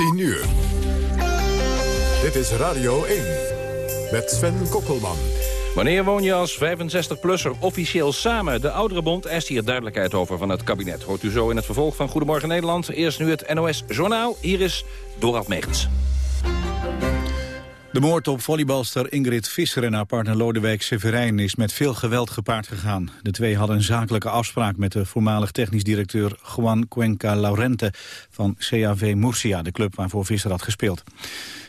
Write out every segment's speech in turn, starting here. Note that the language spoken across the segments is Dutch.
10 uur. Dit is Radio 1 met Sven Kokkelman. Wanneer woon je als 65-plusser officieel samen? De Ouderenbond eist hier duidelijkheid over van het kabinet. Hoort u zo in het vervolg van Goedemorgen Nederland. Eerst nu het NOS Journaal. Hier is Dorald Megens. De moord op volleybalster Ingrid Visser en haar partner Lodewijk Severijn is met veel geweld gepaard gegaan. De twee hadden een zakelijke afspraak met de voormalig technisch directeur Juan Cuenca Laurente van CAV Murcia, de club waarvoor Visser had gespeeld.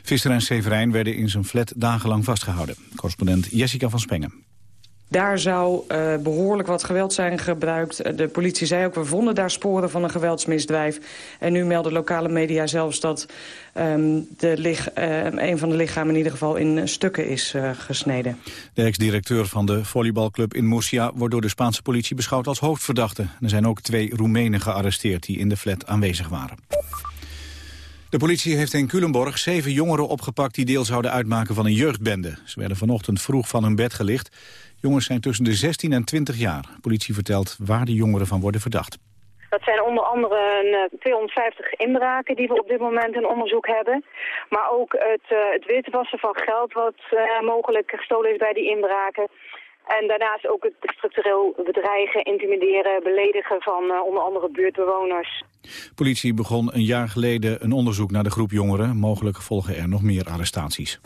Visser en Severijn werden in zijn flat dagenlang vastgehouden. Correspondent Jessica van Spengen. Daar zou uh, behoorlijk wat geweld zijn gebruikt. De politie zei ook, we vonden daar sporen van een geweldsmisdrijf. En nu melden lokale media zelfs dat um, de uh, een van de lichamen in ieder geval in stukken is gesneden. De ex-directeur van de volleybalclub in Murcia wordt door de Spaanse politie beschouwd als hoofdverdachte. Er zijn ook twee Roemenen gearresteerd die in de flat aanwezig waren. De politie heeft in Culemborg zeven jongeren opgepakt die deel zouden uitmaken van een jeugdbende. Ze werden vanochtend vroeg van hun bed gelicht. Jongens zijn tussen de 16 en 20 jaar. De politie vertelt waar de jongeren van worden verdacht. Dat zijn onder andere een, 250 eh, inbraken die we op dit moment in onderzoek hebben. Maar ook het, uh, het witwassen van geld wat uh, mogelijk gestolen is bij die inbraken. En daarnaast ook het structureel bedreigen, intimideren, beledigen van uh, onder andere buurtbewoners. Politie begon een jaar geleden een onderzoek naar de groep jongeren. Mogelijk volgen er nog meer arrestaties.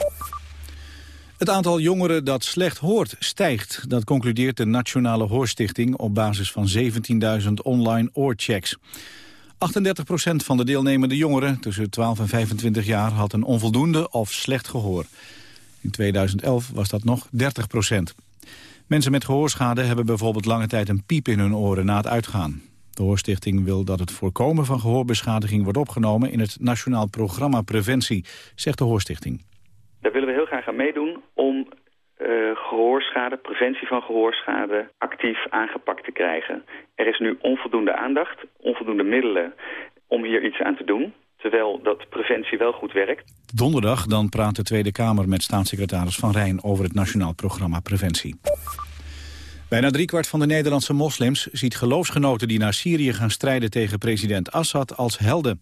Het aantal jongeren dat slecht hoort stijgt. Dat concludeert de Nationale Hoorstichting op basis van 17.000 online oorchecks. 38% van de deelnemende jongeren tussen 12 en 25 jaar had een onvoldoende of slecht gehoor. In 2011 was dat nog 30% Mensen met gehoorschade hebben bijvoorbeeld lange tijd een piep in hun oren na het uitgaan. De Hoorstichting wil dat het voorkomen van gehoorbeschadiging wordt opgenomen in het Nationaal Programma Preventie, zegt de Hoorstichting. Daar willen we heel graag aan meedoen om uh, gehoorschade, preventie van gehoorschade actief aangepakt te krijgen. Er is nu onvoldoende aandacht, onvoldoende middelen om hier iets aan te doen terwijl dat preventie wel goed werkt. Donderdag dan praat de Tweede Kamer met staatssecretaris Van Rijn over het Nationaal Programma Preventie. Bijna driekwart van de Nederlandse moslims ziet geloofsgenoten die naar Syrië gaan strijden tegen president Assad als helden.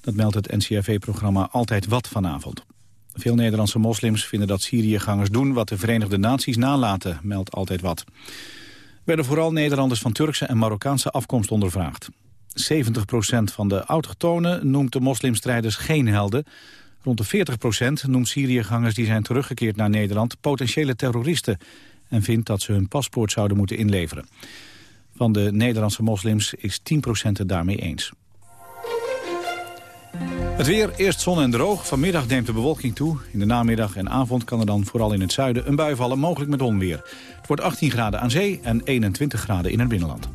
Dat meldt het NCRV-programma Altijd Wat vanavond. Veel Nederlandse moslims vinden dat Syriëgangers doen wat de Verenigde Naties nalaten, meldt Altijd Wat. Er werden vooral Nederlanders van Turkse en Marokkaanse afkomst ondervraagd. 70% van de autochtonen noemt de moslimstrijders geen helden. Rond de 40% noemt Syriëgangers die zijn teruggekeerd naar Nederland potentiële terroristen en vindt dat ze hun paspoort zouden moeten inleveren. Van de Nederlandse moslims is 10% het daarmee eens. Het weer, eerst zon en droog. Vanmiddag neemt de bewolking toe. In de namiddag en avond kan er dan vooral in het zuiden een bui vallen, mogelijk met onweer. Het wordt 18 graden aan zee en 21 graden in het binnenland.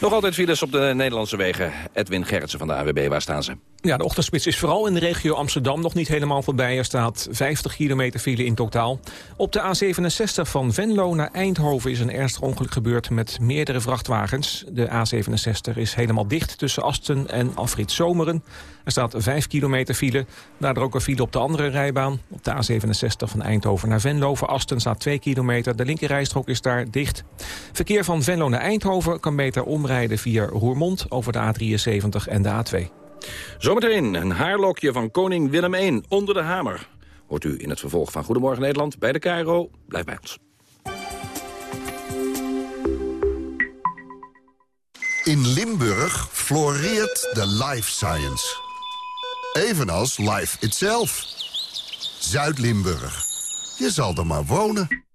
Nog altijd files op de Nederlandse wegen. Edwin Gerritsen van de AWB, waar staan ze? Ja, de ochtendspits is vooral in de regio Amsterdam nog niet helemaal voorbij. Er staat 50 kilometer file in totaal. Op de A67 van Venlo naar Eindhoven is een ernstig ongeluk gebeurd met meerdere vrachtwagens. De A67 is helemaal dicht tussen Asten en Afrit Zomeren. Er staat 5 kilometer file. Daardoor ook een file op de andere rijbaan. Op de A67 van Eindhoven naar Venlo voor Asten staat 2 kilometer. De linkerrijstrook is daar dicht. Verkeer van Venlo naar Eindhoven kan beter omrijden via Roermond over de A73 en de A2. Zometeen een haarlokje van koning Willem I onder de hamer. Hoort u in het vervolg van Goedemorgen Nederland bij de Cairo. Blijf bij ons. In Limburg floreert de life science. Evenals life itself. Zuid-Limburg. Je zal er maar wonen.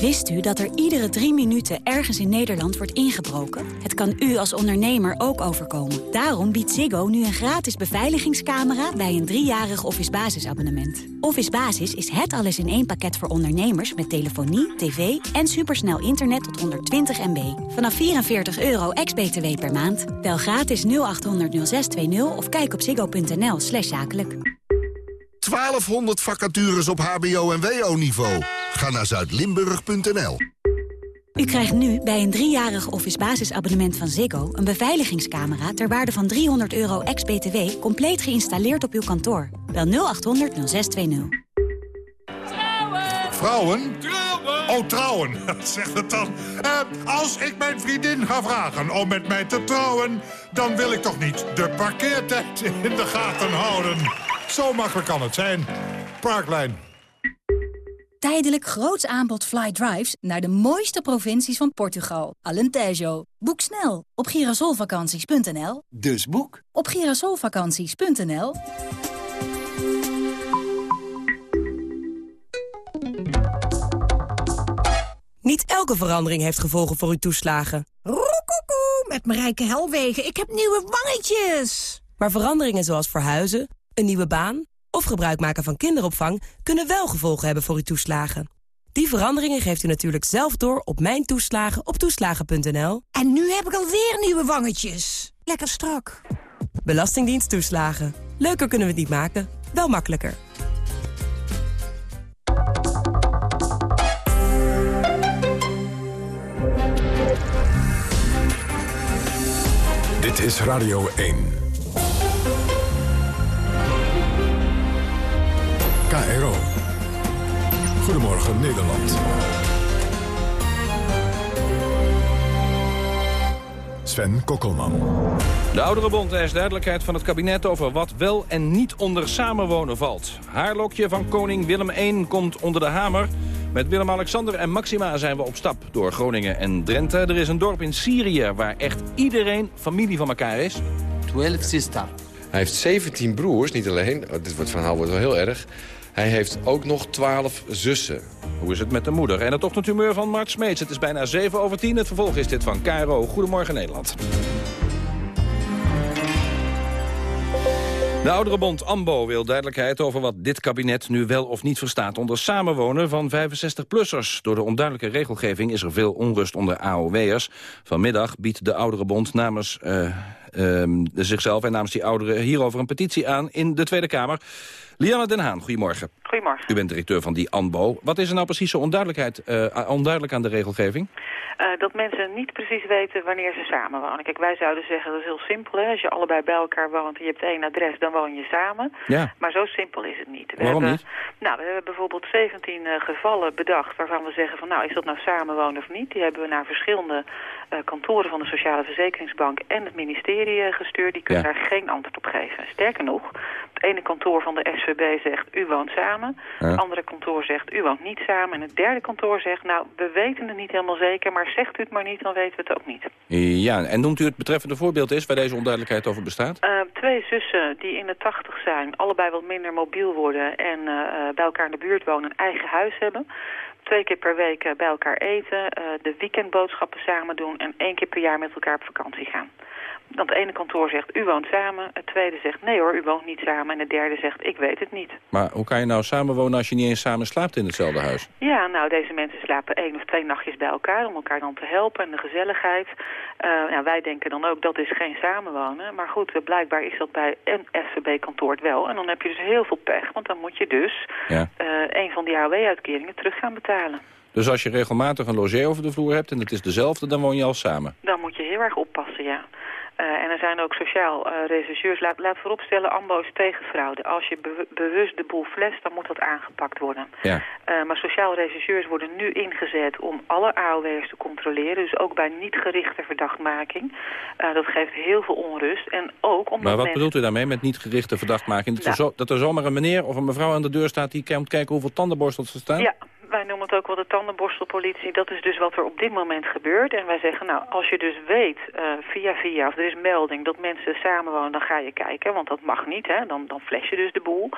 Wist u dat er iedere drie minuten ergens in Nederland wordt ingebroken? Het kan u als ondernemer ook overkomen. Daarom biedt Ziggo nu een gratis beveiligingscamera bij een driejarig Office Basisabonnement. Office Basis is het alles in één pakket voor ondernemers met telefonie, tv en supersnel internet tot 120 MB. Vanaf 44 euro ex-BTW per maand. Bel gratis 0800 0620 of kijk op ziggo.nl zakelijk. 1200 vacatures op hbo- en wo-niveau. Ga naar zuidlimburg.nl. U krijgt nu bij een driejarig office basisabonnement van Ziggo... een beveiligingscamera ter waarde van 300 euro ex-BTW... compleet geïnstalleerd op uw kantoor. Bel 0800 0620. vrouwen? Trouwen! Oh, trouwen, zeg het dan. Uh, als ik mijn vriendin ga vragen om met mij te trouwen... dan wil ik toch niet de parkeertijd in de gaten houden. Zo makkelijk kan het zijn. Parklijn. Tijdelijk groots aanbod fly drives naar de mooiste provincies van Portugal. Alentejo. Boek snel op girasolvakanties.nl. Dus boek op girasolvakanties.nl. Niet elke verandering heeft gevolgen voor uw toeslagen. Roekoekoe, met Marijke Helwegen. Ik heb nieuwe wangetjes. Maar veranderingen zoals verhuizen, een nieuwe baan of gebruik maken van kinderopvang kunnen wel gevolgen hebben voor uw toeslagen. Die veranderingen geeft u natuurlijk zelf door op mijn toeslagen op toeslagen.nl. En nu heb ik alweer nieuwe wangetjes. Lekker strak. Belastingdienst toeslagen. Leuker kunnen we het niet maken, wel makkelijker. Dit is Radio 1. KRO. Goedemorgen Nederland. Sven Kokkelman. De Ouderenbond eist duidelijkheid van het kabinet over wat wel en niet onder samenwonen valt. Haarlokje van koning Willem I komt onder de hamer. Met Willem-Alexander en Maxima zijn we op stap door Groningen en Drenthe. Er is een dorp in Syrië waar echt iedereen familie van elkaar is. 12 sister. Hij heeft 17 broers, niet alleen. Oh, dit verhaal wordt wel heel erg. Hij heeft ook nog twaalf zussen. Hoe is het met de moeder? En het ochtendhumeur van Mart Smeets. Het is bijna 7 over 10. Het vervolg is dit van KRO. Goedemorgen Nederland. De ouderenbond AMBO wil duidelijkheid over wat dit kabinet nu wel of niet verstaat onder samenwonen van 65-plussers. Door de onduidelijke regelgeving is er veel onrust onder AOW'ers. Vanmiddag biedt de ouderenbond namens uh, uh, zichzelf en namens die ouderen hierover een petitie aan in de Tweede Kamer. Lianne Den Haan, goedemorgen. Goedemorgen. U bent directeur van die ANBO. Wat is er nou precies zo onduidelijkheid, uh, onduidelijk aan de regelgeving? Uh, dat mensen niet precies weten wanneer ze samenwonen. Kijk, wij zouden zeggen dat is heel simpel. Hè? Als je allebei bij elkaar woont en je hebt één adres, dan woon je samen. Ja. Maar zo simpel is het niet. We Waarom hebben, niet? Nou, we hebben bijvoorbeeld 17 uh, gevallen bedacht waarvan we zeggen van nou, is dat nou samenwonen of niet? Die hebben we naar verschillende kantoren van de Sociale Verzekeringsbank en het ministerie gestuurd. Die kunnen ja. daar geen antwoord op geven. Sterker nog, het ene kantoor van de SVB zegt u woont samen. Ja. Het andere kantoor zegt u woont niet samen. En het derde kantoor zegt nou, we weten het niet helemaal zeker, maar zegt u het maar niet, dan weten we het ook niet. Ja, en noemt u het betreffende voorbeeld eens waar deze onduidelijkheid over bestaat? Uh, twee zussen die in de tachtig zijn, allebei wat minder mobiel worden en uh, bij elkaar in de buurt wonen, een eigen huis hebben. Twee keer per week bij elkaar eten, de weekendboodschappen samen doen en één keer per jaar met elkaar op vakantie gaan. Dan het ene kantoor zegt, u woont samen. Het tweede zegt, nee hoor, u woont niet samen. En het derde zegt, ik weet het niet. Maar hoe kan je nou samenwonen als je niet eens samen slaapt in hetzelfde huis? Ja, nou, deze mensen slapen één of twee nachtjes bij elkaar... om elkaar dan te helpen en de gezelligheid. Uh, nou, wij denken dan ook, dat is geen samenwonen. Maar goed, uh, blijkbaar is dat bij een SVB-kantoor het wel. En dan heb je dus heel veel pech, want dan moet je dus... Ja. Uh, een van die AOW-uitkeringen terug gaan betalen. Dus als je regelmatig een logé over de vloer hebt en het is dezelfde, dan woon je al samen? Dan moet je heel erg oppassen, ja. Uh, en er zijn ook sociaal uh, rechercheurs. Laat, laat vooropstellen, AMBO is tegen fraude. Als je be bewust de boel fles, dan moet dat aangepakt worden. Ja. Uh, maar sociaal rechercheurs worden nu ingezet om alle AOW'ers te controleren. Dus ook bij niet gerichte verdachtmaking. dat geeft heel veel onrust. En ook omdat maar wat mensen... bedoelt u daarmee met niet gerichte verdachtmaking? Dat, nou. er zo, dat er zomaar een meneer of een mevrouw aan de deur staat... die komt kijken hoeveel tandenborstels er staan? Ja, wij noemen het ook wel de tandenborstelpolitie. Dat is dus wat er op dit moment gebeurt. En wij zeggen, nou, als je dus weet, uh, via via, of er is melding dat mensen samenwonen, dan ga je kijken. Want dat mag niet, hè. Dan, dan je dus de boel.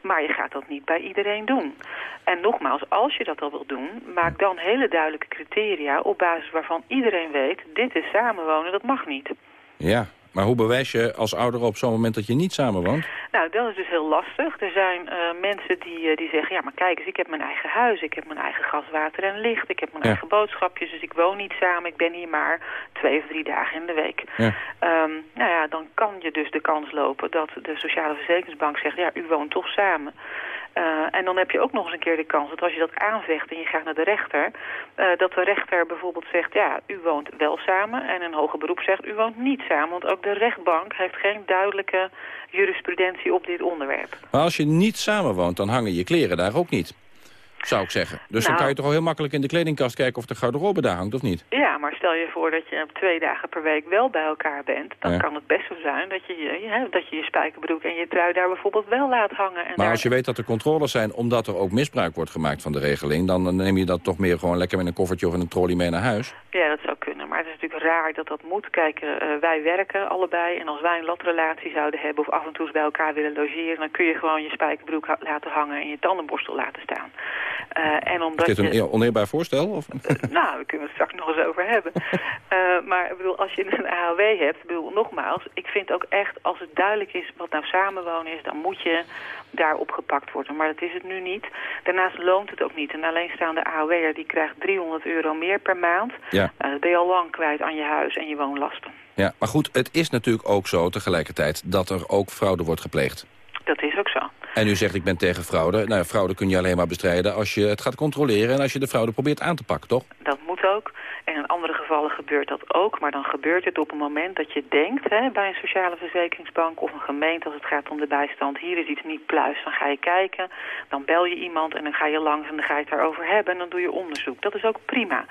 Maar je gaat dat niet bij iedereen doen. En nogmaals, als je dat al wilt doen, maak dan hele duidelijke criteria op basis waarvan iedereen weet, dit is samenwonen, dat mag niet. Ja, maar hoe bewijs je als ouder op zo'n moment dat je niet samenwoont? Nou, dat is dus heel lastig. Er zijn uh, mensen die, uh, die zeggen, ja, maar kijk eens, ik heb mijn eigen huis, ik heb mijn eigen gas, water en licht, ik heb mijn ja. eigen boodschapjes, dus ik woon niet samen, ik ben hier maar twee of drie dagen in de week. Ja. Um, nou ja, dan kan je dus de kans lopen dat de Sociale Verzekeringsbank zegt, ja, u woont toch samen. Uh, en dan heb je ook nog eens een keer de kans dat als je dat aanvecht en je gaat naar de rechter... Uh, dat de rechter bijvoorbeeld zegt, ja, u woont wel samen. En een hoger beroep zegt, u woont niet samen. Want ook de rechtbank heeft geen duidelijke jurisprudentie op dit onderwerp. Maar als je niet samenwoont, dan hangen je kleren daar ook niet. Zou ik zeggen. Dus dan Nou. kan je toch al heel makkelijk in de kledingkast kijken... of de garderobe daar hangt, of niet? Ja, maar stel je voor dat je twee dagen per week wel bij elkaar bent... dan Ja. kan het best zo zijn dat je je, je- hè, dat je, je spijkerbroek en je trui daar bijvoorbeeld wel laat hangen. En Maar daar... als je weet dat er controles zijn omdat er ook misbruik wordt gemaakt van de regeling... dan neem je dat toch meer gewoon lekker met een koffertje of in een trolley mee naar huis. Ja, dat zou kunnen. Maar het is natuurlijk raar dat dat moet. Kijk, eh, eh, wij werken allebei. En als wij een latrelatie zouden hebben of af en toe eens bij elkaar willen logeren... dan kun je gewoon je spijkerbroek ha- laten hangen en je tandenborstel laten staan. Eh, en Is omdat dit een je... eer- oneerbaar voorstel? Of? Nou, daar kunnen we het straks nog eens over hebben. Maar ik bedoel, als je een AOW hebt, ik bedoel, nogmaals, ik vind ook echt, als het duidelijk is wat nou samenwonen is, dan moet je daar opgepakt worden. Maar dat is het nu niet. Daarnaast loont het ook niet. Een alleenstaande AOW'er die krijgt 300 euro meer per maand. Ja. Je al lang kwijt aan je huis en je woonlasten. Ja, maar goed, het is natuurlijk ook zo tegelijkertijd... dat er ook fraude wordt gepleegd. Dat is ook zo. En u zegt, ik ben tegen fraude. Nou, ja, fraude kun je alleen maar bestrijden als je het gaat controleren... en als je de fraude probeert aan te pakken, toch? Dat moet ook. En in andere gevallen gebeurt dat ook. Maar dan gebeurt het op een moment dat je denkt hè, bij een sociale verzekeringsbank of een gemeente als het gaat om de bijstand. Hier is iets niet pluis. Dan ga je kijken, dan bel je iemand en dan ga je langs en dan ga je het daarover hebben. En dan doe je onderzoek. Dat is ook prima.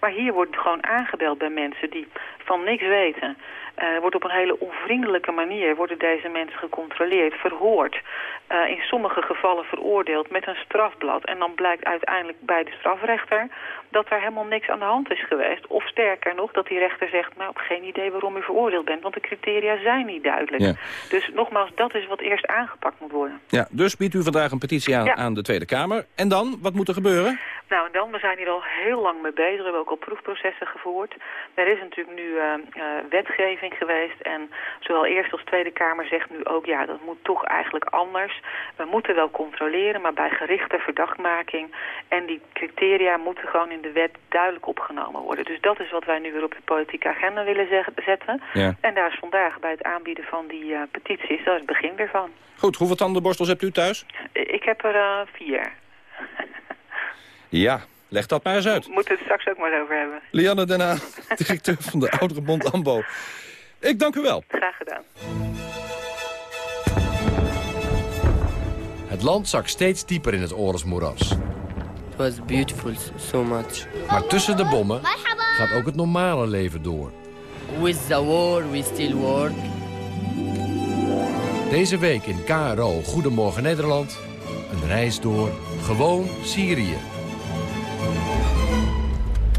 Maar hier wordt gewoon aangebeld bij mensen die van niks weten. Eh, wordt op een hele onvriendelijke manier worden deze mensen gecontroleerd, verhoord. eh, in sommige gevallen veroordeeld met een strafblad. En dan blijkt uiteindelijk bij de strafrechter dat er helemaal niks aan de hand is geweest. Of sterker nog, dat die rechter zegt, nou, geen idee waarom u veroordeeld bent, want de criteria zijn niet duidelijk. Ja. Dus nogmaals, dat is wat eerst aangepakt moet worden. Ja, dus biedt u vandaag een petitie aan Ja. aan de Tweede Kamer. En dan, wat moet er gebeuren? Nou, en dan, we zijn hier al heel lang mee bezig. We hebben ook al proefprocessen gevoerd. Er is natuurlijk nu eh, eh, wetgeving geweest. En zowel Eerste als Tweede Kamer zegt nu ook... ja, dat moet toch eigenlijk anders. We moeten wel controleren, maar bij gerichte verdachtmaking. En die criteria moeten gewoon in de wet duidelijk opgenomen worden. Dus dat is wat wij nu weer op de politieke agenda willen zetten. Ja. En daar is vandaag bij het aanbieden van die eh, petities... dat is het begin weer van. Goed, hoeveel tandenborstels hebt u thuis? Ik heb er vier. Ja, leg dat maar eens uit. We moeten het straks ook maar eens over hebben. Lianne Denna, directeur van de Ouderenbond AMBO. Ik dank u wel. Graag gedaan. Het land zak steeds dieper in het oorlogsmoeras. It was beautiful so much. Maar tussen de bommen gaat ook het normale leven door. With the war, we still work. Deze week in KRO Goedemorgen Nederland. Een reis door gewoon Syrië.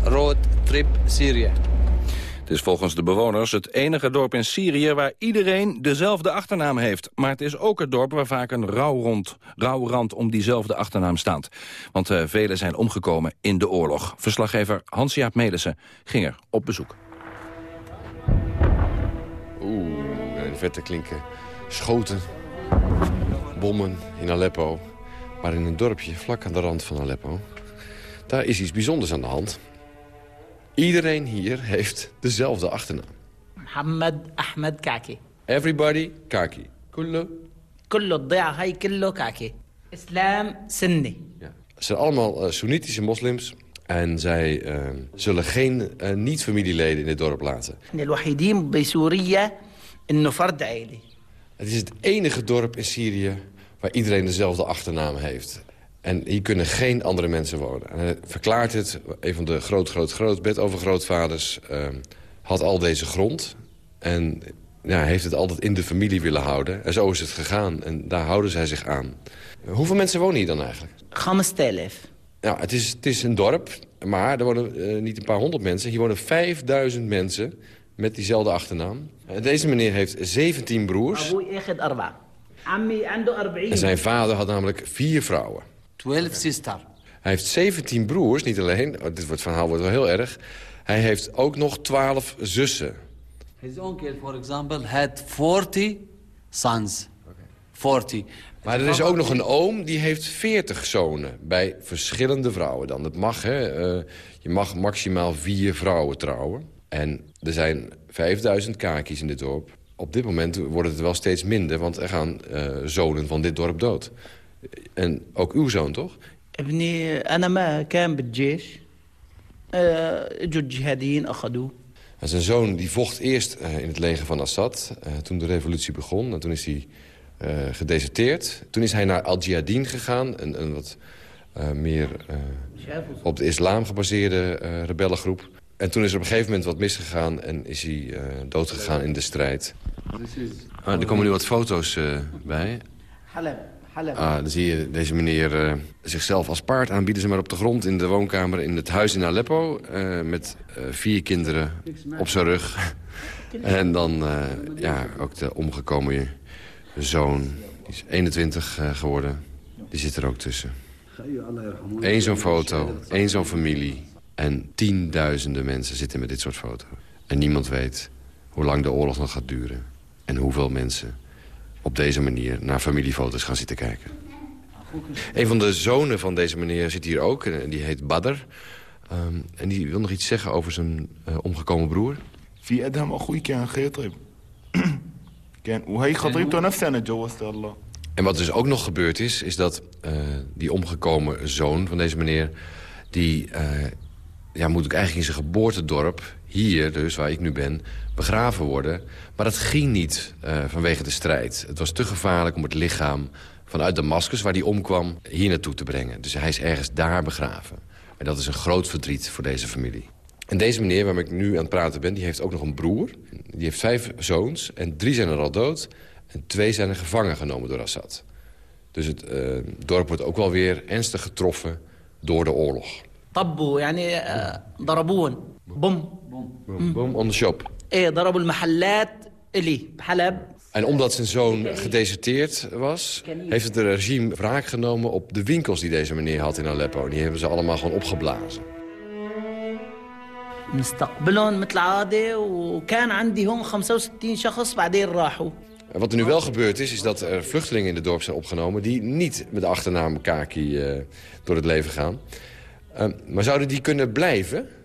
Road trip Syrië. Het is volgens de bewoners het enige dorp in Syrië waar iedereen dezelfde achternaam heeft. Maar het is ook het dorp waar vaak een rouwrand, rouwrand om diezelfde achternaam staat. Want eh, velen zijn omgekomen in de oorlog. Verslaggever Hans-Jaap Melissen ging er op bezoek. Oeh, in de verte klinken schoten, bommen in Aleppo. Maar in een dorpje vlak aan de rand van Aleppo... Daar is iets bijzonders aan de hand. Iedereen hier heeft dezelfde achternaam. Mohammed Ahmed Kaki. Everybody Kaki. Kullu. Kullu hai kullu Kaki. Islam Sunni. Ja. Ze zijn allemaal sunnitische Soenitische moslims. En zij ehm, zullen geen eh, niet-familieleden in het dorp laten. Het is het enige dorp in Syrië waar iedereen dezelfde achternaam heeft. En hier kunnen geen andere mensen wonen. Hij verklaart het, een van de groot, groot, groot bedovergrootvaders ehm, had al deze grond en ja, heeft het altijd in de familie willen houden. En zo is het gegaan en daar houden zij zich aan. Hoeveel mensen wonen hier dan eigenlijk? Gamestelef. Ja, het is, het is een dorp, maar er wonen eh, niet een paar honderd mensen. Hier wonen 5000 mensen met diezelfde achternaam. Deze meneer heeft 17 broers. En zijn vader had namelijk vier vrouwen. 12 sister. Hij heeft 17 broers, niet alleen. Oh, dit wordt, verhaal wordt wel heel erg. Hij heeft ook nog 12 zussen. His uncle, for example, had 40 sons. 40. Maar er is ook nog een oom, die heeft 40 zonen. Bij verschillende vrouwen dan. Dat mag, hè. Eh, je mag maximaal vier vrouwen trouwen. En er zijn 5000 kakies in dit dorp. Op dit moment wordt het wel steeds minder, want er gaan eh, zonen van dit dorp dood. En ook uw zoon, toch? ابني انا ما كان بالجيش آه، اجوا الجهاديين اخذوه En zijn zoon die vocht eerst eh, in het leger van Assad, eh, toen de revolutie begon. En toen is hij eh, gedeserteerd. Toen is hij naar Al-Jihadin gegaan, een, een wat eh, meer eh, op de islam gebaseerde eh, rebellengroep. En toen is er op een gegeven moment wat misgegaan en is hij uh, doodgegaan in de strijd. Ah, er komen nu wat foto's uh, bij. Ah, dan zie je deze meneer uh, zichzelf als paard aanbieden. Ze maar op de grond in de woonkamer in het huis in Aleppo. met vier kinderen op zijn rug. en dan ja, ook de omgekomen zoon. Die is 21 geworden. Die zit er ook tussen. Eén zo'n foto, één zo'n familie. En tienduizenden mensen zitten met dit soort foto's. En niemand weet hoe lang de oorlog nog gaat duren. En hoeveel mensen op deze manier naar familiefoto's gaan zitten kijken. Een van de zonen van deze meneer zit hier ook. En die heet Badr. Um, en die wil nog iets zeggen over zijn uh, omgekomen broer. في ادهم اخوي كان خيطب كان وهي خطيبته نفسها انا تجوزتها الله En wat dus ook nog gebeurd is, is dat uh, die omgekomen zoon van deze meneer... die uh, ja, moet ook eigenlijk in zijn geboortedorp, hier, dus waar ik nu ben, begraven worden. Maar dat ging niet eh, vanwege de strijd. Het was te gevaarlijk om het lichaam vanuit Damascus, waar hij omkwam, hier naartoe te brengen. Dus hij is ergens daar begraven. En dat is een groot verdriet voor deze familie. En deze meneer waarmee ik nu aan het praten ben, die heeft ook nog een broer. Die heeft vijf zoons en drie zijn er al dood. En twee zijn er gevangen genomen door Assad. Dus het eh, dorp wordt ook wel weer ernstig getroffen door de oorlog. Tabbo, yani, uh, يعني ضربون بوم بوم on the shop. ايه ضربوا المحلات الي بحلب En omdat zijn zoon gedeserteerd was... heeft het regime wraak genomen op de winkels die deze meneer had in Aleppo. En die hebben ze allemaal gewoon opgeblazen. نستقبلهم مثل العادة وكان عندي هون 65 شخص بعدين راحوا En wat er nu wel gebeurd is, is dat er vluchtelingen in het dorp zijn opgenomen... die niet met de achternaam Kaki uh, door het leven gaan. Uh, maar zouden die kunnen blijven uh, en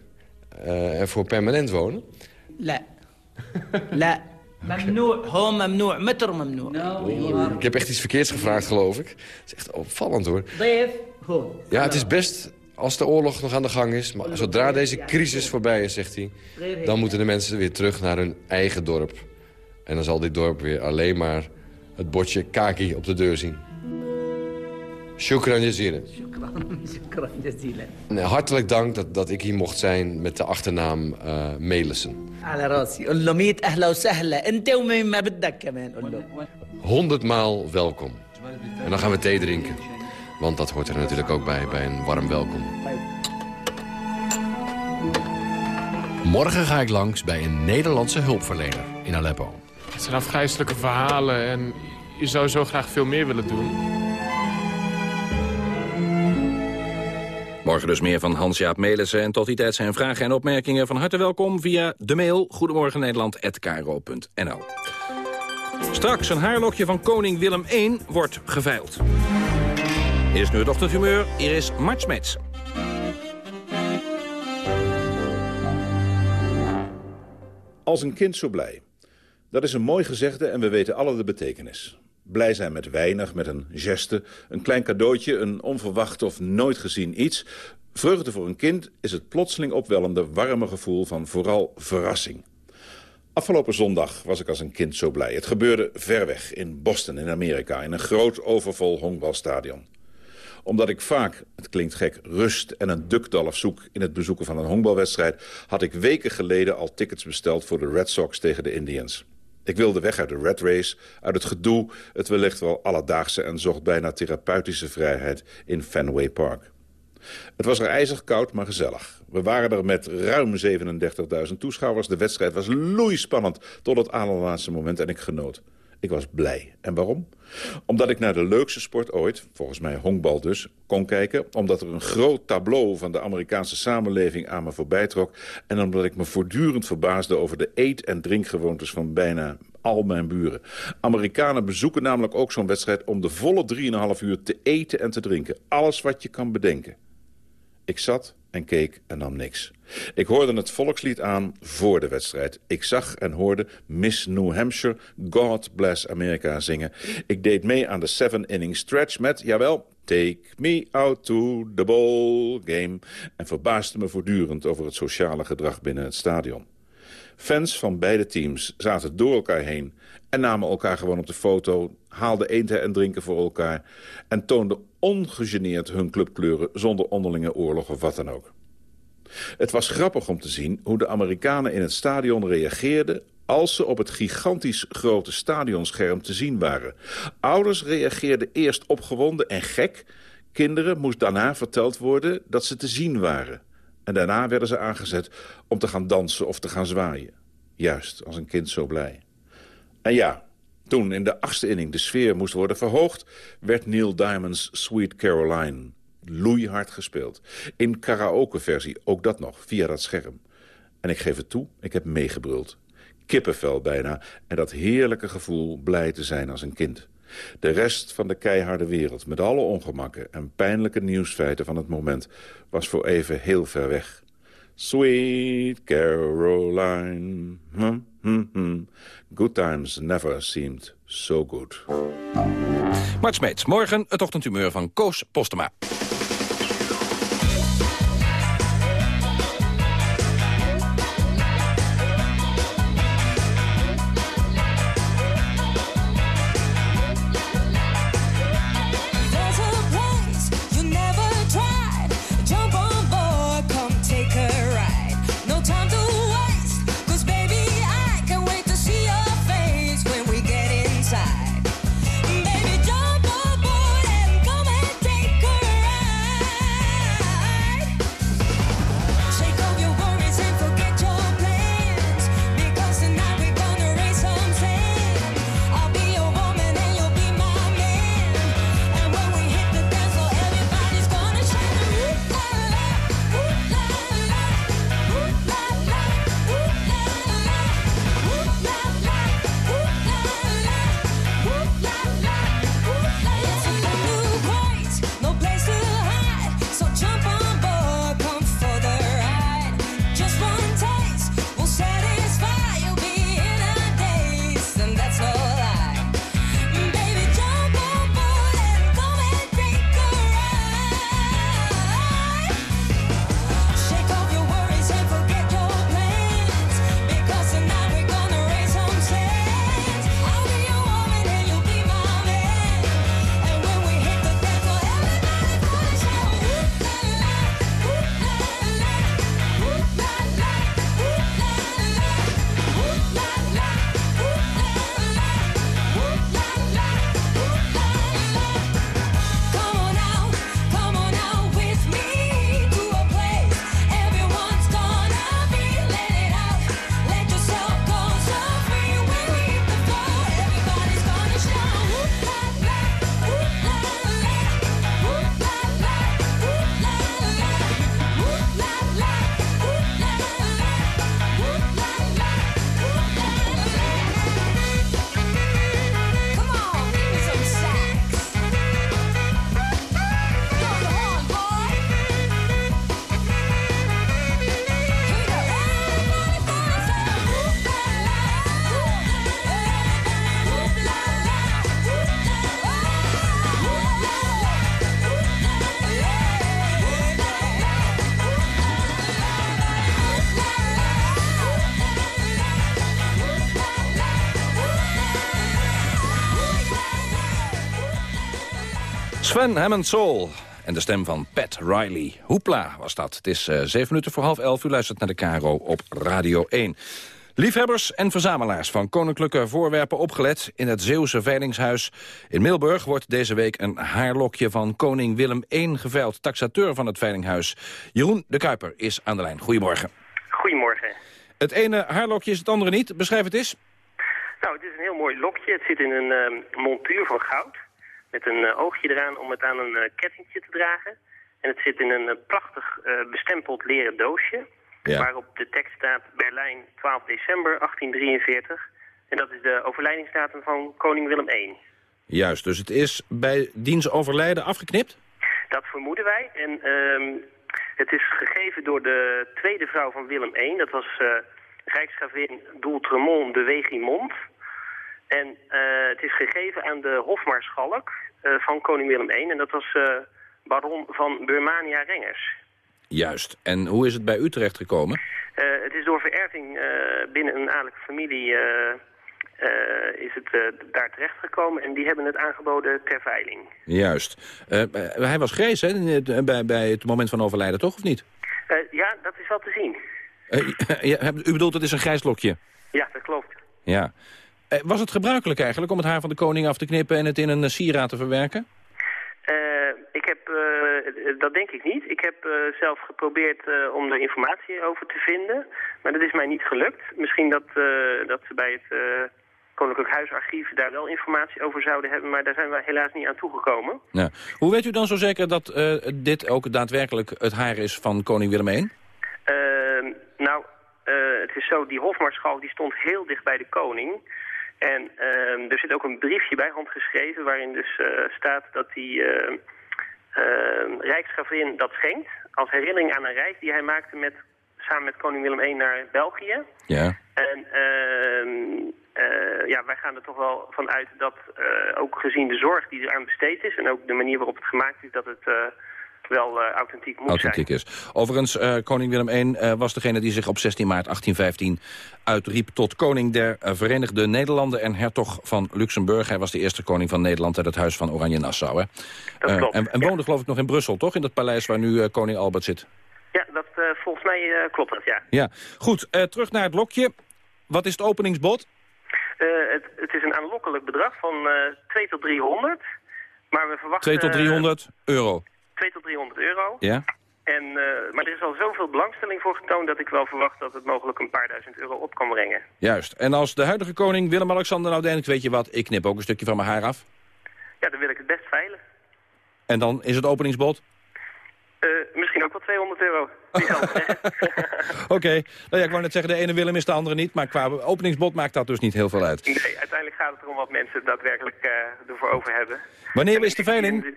voor permanent wonen? لا لا ممنوع هون ممنوع متر ممنوع Ik heb echt iets verkeerds gevraagd, geloof ik. Het is echt opvallend, hoor. ضيف هون Ja, het is best als de oorlog nog aan de gang is. Maar zodra deze crisis voorbij is, zegt hij... dan moeten de mensen weer terug naar hun eigen dorp. En dan zal dit dorp weer alleen maar het bordje kaki op de deur zien. Shukran Jazeera. Shukran Jazeera. Hartelijk dank dat, dat ik hier mocht zijn met de achternaam uh, Melissen. Honderdmaal welkom. En dan gaan we thee drinken. Want dat hoort er natuurlijk ook bij, bij een warm welkom. Morgen ga ik langs bij een Nederlandse hulpverlener in Aleppo. Het zijn afgrijzelijke verhalen en je zou zo graag veel meer willen doen. Morgen dus meer van Hans-Jaap Melissen. En tot die tijd zijn vragen en opmerkingen van harte welkom via de mail Goedemorgen Nederland@kro.nl. Straks een haarlokje van koning Willem I wordt geveild. Eerst nu het ochtendhumeur, hier is Mart. Als een kind zo blij. Dat is een mooi gezegde en we weten alle de betekenis. Blij zijn met weinig, met een geste, een klein cadeautje... een onverwacht of nooit gezien iets. Vreugde voor een kind is het plotseling opwellende warme gevoel van vooral verrassing. Afgelopen zondag was ik als een kind zo blij. Het gebeurde ver weg, in Boston in Amerika... in een groot overvol honkbalstadion omdat ik vaak, het klinkt gek, rust en een dukdalf zoek in het bezoeken van een honkbalwedstrijd, had ik weken geleden al tickets besteld voor de Red Sox tegen de Indians. Ik wilde weg uit de red race, uit het gedoe, het wellicht wel alledaagse en zocht bijna therapeutische vrijheid in Fenway Park. Het was er ijzig koud, maar gezellig. We waren er met ruim 37.000 toeschouwers. De wedstrijd was loeispannend tot het allerlaatste moment en ik genoot. Ik was blij. En waarom? Omdat ik naar de leukste sport ooit, volgens mij honkbal dus, kon kijken. Omdat er een groot tableau van de Amerikaanse samenleving aan me voorbij trok. En omdat ik me voortdurend verbaasde over de eet- en drinkgewoontes van bijna al mijn buren. Amerikanen bezoeken namelijk ook zo'n wedstrijd om de volle 3,5 uur te eten en te drinken. Alles wat je kan bedenken. Ik zat en keek en nam niks. Ik hoorde het volkslied aan voor de wedstrijd. Ik zag en hoorde Miss New Hampshire God Bless America zingen. Ik deed mee aan de seven inning stretch met, jawel, Take me out to the ball game. En verbaasde me voortdurend over het sociale gedrag binnen het stadion. Fans van beide teams zaten door elkaar heen En namen elkaar gewoon op de foto, haalden eten en drinken voor elkaar... en toonden ongegeneerd hun clubkleuren zonder onderlinge oorlog of wat dan ook. Het was grappig om te zien hoe de Amerikanen in het stadion reageerden als ze op het gigantisch grote stadionscherm te zien waren. Ouders reageerden eerst opgewonden en gek. Kinderen moest daarna verteld worden dat ze te zien waren. En daarna werden ze aangezet om te gaan dansen of te gaan zwaaien. Juist, als een kind zo blij. En ja, toen in de achtste inning de sfeer moest worden verhoogd... werd Neil Diamond's Sweet Caroline loeihard gespeeld. In karaoke-versie, ook dat nog, via dat scherm. En ik geef het toe, ik heb meegebruld. Kippenvel bijna, en dat heerlijke gevoel blij te zijn als een kind. De rest van de keiharde wereld, met alle ongemakken en pijnlijke nieuwsfeiten van het moment... was voor even heel ver weg. Sweet Caroline, hm, hm, hm. good times never seemed so good. Mart Smeets, morgen het ochtendhumeur van Koos Postema. Sven Hammond Soul en de stem van Pat Riley. Hoepla was dat. Het is eh, zeven minuten voor half elf. U luistert naar de KRO op Radio 1. Liefhebbers en verzamelaars van koninklijke voorwerpen opgelet... in het Zeeuwse Veilingshuis in Middelburg wordt deze week een haarlokje van koning Willem I geveild. Taxateur van het Veilinghuis. Jeroen de Kuiper is aan de lijn. Goedemorgen. Goedemorgen. Het ene haarlokje is het andere niet. Beschrijf het eens. Nou, het is een heel mooi lokje. Het zit in een ehm, montuur van goud. Met een eh, oogje eraan om het aan een uh, kettingje te dragen. En het zit in een uh, prachtig bestempeld leren doosje. Ja. Waarop de tekst staat Berlijn 12 december 1843. En dat is de overlijdingsdatum van koning Willem I. Juist, dus het is bij diens overlijden afgeknipt? Dat vermoeden wij. En ehm, het is gegeven door de tweede vrouw van Willem I. Dat was Rijksgravin d'Outremont de Wegimont. En uh, het is gegeven aan de hofmaarschalk uh, van koning Willem I. En dat was uh, baron van Burmania Rengers. Juist. En hoe is het bij u terecht gekomen? het is door vererving binnen een adellijke familie eh, is het eh, daar terechtgekomen en die hebben het aangeboden ter veiling. Juist. Eh, eh, hij was grijs hè, bij, bij het moment van overlijden, toch? Of niet? Eh, ja, dat is wel te zien. Eh, u bedoelt, het is een grijs lokje? Ja, dat klopt. Ja. Eh, was het gebruikelijk eigenlijk om het haar van de koning af te knippen... en het in een eh, sieraad te verwerken? Eh, ik heb, dat denk ik niet. Ik heb zelf geprobeerd om er informatie over te vinden. Maar dat is mij niet gelukt. Misschien dat, dat ze bij het Koninklijk Huisarchief daar wel informatie over zouden hebben. Maar daar zijn we helaas niet aan toegekomen. Ja. Hoe weet u dan zo zeker dat dit ook daadwerkelijk het haar is van koning Willem I? Nou, het is zo, die hofmaarschalk die stond heel dicht bij de koning. En eh, er zit ook een briefje bij handgeschreven waarin dus eh, staat dat die eh, eh, Rijksgravin dat schenkt. Als herinnering aan een reis die hij maakte met, samen met koning Willem I naar België. Ja. En ehm, eh, ja, wij gaan er toch wel van uit dat eh, ook gezien de zorg die eraan besteed is... en ook de manier waarop het gemaakt is, dat het wel eh, authentiek moet Authentiek zijn. is. Overigens, eh, koning Willem I eh, was degene die zich op 16 maart 1815 uitriep... tot koning der Verenigde Nederlanden en hertog van Luxemburg. Hij was de eerste koning van Nederland uit het huis van Oranje-Nassau. hè? Dat klopt, en, en woonde geloof ik nog in Brussel, toch? In dat paleis waar nu koning Albert zit. Ja, dat, volgens mij klopt dat, ja. Ja, goed. terug naar het lokje. Wat is het openingsbod? Het, het is een aanlokkelijk bedrag van eh 2 tot 300. Maar we verwachten... 2 tot 300 euro. 2 tot 300 euro. Ja? En, eh, maar er is al zoveel belangstelling voor getoond dat ik wel verwacht dat het mogelijk een paar duizend euro op kan brengen. Juist. En als de huidige koning Willem-Alexander nou denkt... weet je wat, ik knip ook een stukje van mijn haar af. Ja, dan wil ik het best veilen. En dan is het openingsbod? Eh, misschien ook wel 200 euro. Oké. Nou ja, ik wou net zeggen, de ene Willem is de andere niet. Maar qua openingsbod maakt dat dus niet heel veel uit. Nee, uiteindelijk gaat het erom wat mensen daadwerkelijk eh, ervoor over hebben. Wanneer is de veiling?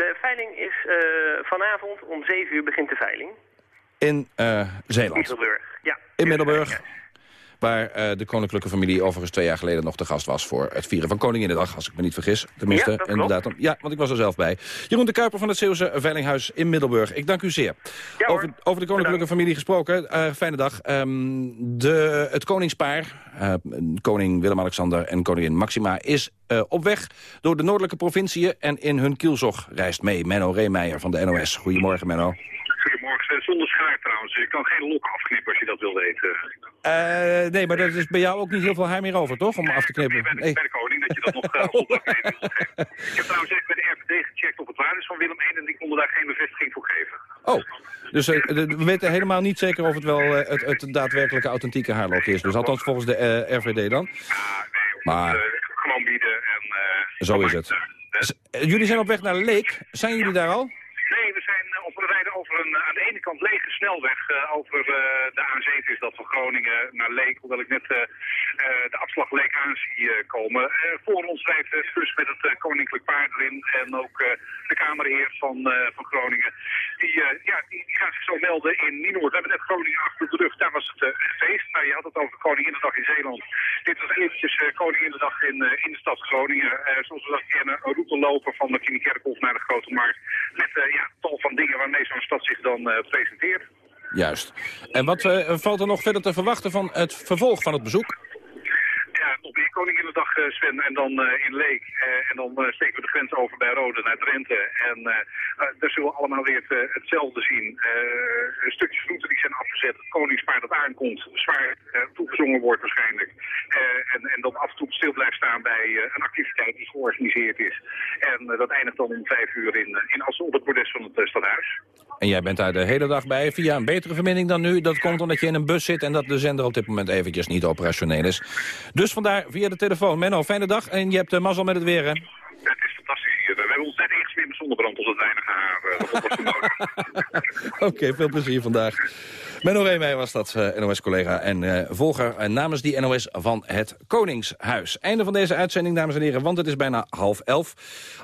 De veiling is eh, vanavond om 7 uur begint de veiling. In eh, Zeeland. Middelburg. Ja. In Middelburg. Waar eh, de koninklijke familie overigens twee jaar geleden nog te gast was... voor het vieren van Koninginnedag, als ik me niet vergis. Tenminste, Ja, inderdaad. Ja, want ik was er zelf bij. Jeroen de Kuiper van het Zeeuwse Veilinghuis in Middelburg. Ik dank u zeer. over, over de koninklijke familie gesproken. eh, fijne dag. Ehm, de, het koningspaar, eh, koning Willem-Alexander en koningin Maxima... is op weg door de noordelijke provinciën... en in hun kielzog reist mee. Menno Reemeijer van de NOS. Goedemorgen, Menno. Eh, zonder schaar trouwens. Je kan geen lok afknippen als je dat wil weten. Eh, nee, maar er is bij jou ook niet heel veel haar meer over, toch? Om af te knippen. Nee. Bij de koning, dat je dat nog uh, mee. Ik heb trouwens even bij de RVD gecheckt op het waar is van Willem I en die konden daar geen bevestiging voor geven. Oh, dus we weten helemaal niet zeker of het wel het, het daadwerkelijke authentieke haarlok is. Dus althans volgens de RVD dan. Maar Eh, gewoon bieden en... zo is het. Jullie zijn op weg naar Leek. Zijn jullie daar al? Nee, we zijn eh, op we rijden over aan de ene kant lege snelweg. eh, over eh, de A7 is dat van Groningen naar Leek. Hoewel ik net eh, de afslag Leek aan zie komen. Voor ons rijdt de met het koninklijk paard erin. En ook de kamerheer van, van Groningen. Die, ja, die, die gaat zich zo melden in Nienoord. We hebben net Groningen achter de rug. Daar was het feest. Nou, je had het over Koninginnedag in Zeeland. Dit was eventjes Koninginnedag in, in de stad Groningen. Zoals we dat kennen, een route lopen van de Kerkhof naar de Grote Markt. Met ja, tal van dingen waarmee zo'n stad zich dan eh, presenteert. Juist. En wat eh, valt er nog verder te verwachten van het vervolg van het bezoek? Nog meer Koninginnedag, eh, Sven, en dan eh, in Leek. Eh, en dan steken we de grens over bij Rode naar Drenthe. En daar zullen we allemaal weer het, hetzelfde zien. Stukjes route die zijn afgezet, het koningspaard dat aankomt, zwaar toegezongen wordt waarschijnlijk. En, en dat af en toe stil blijft staan bij een activiteit die georganiseerd is. En dat eindigt dan om vijf uur in, in Assen op het bordes van het stadhuis. En jij bent daar de hele dag bij via een betere verbinding dan nu. Dat komt omdat je in een bus zit en dat de zender op dit moment eventjes niet operationeel is. Dus via de telefoon. Menno, fijne dag en je hebt uh, mazzel met het weer, hè? Het is fantastisch hier. We hebben ons net ingesmeerd met zonnebrand als het weinig haar. eh. Oké, veel plezier vandaag. Menno Reemeijer was dat, eh, NOS-collega en volger namens die NOS van het Koningshuis. Einde van deze uitzending, dames en heren, want het is bijna half elf.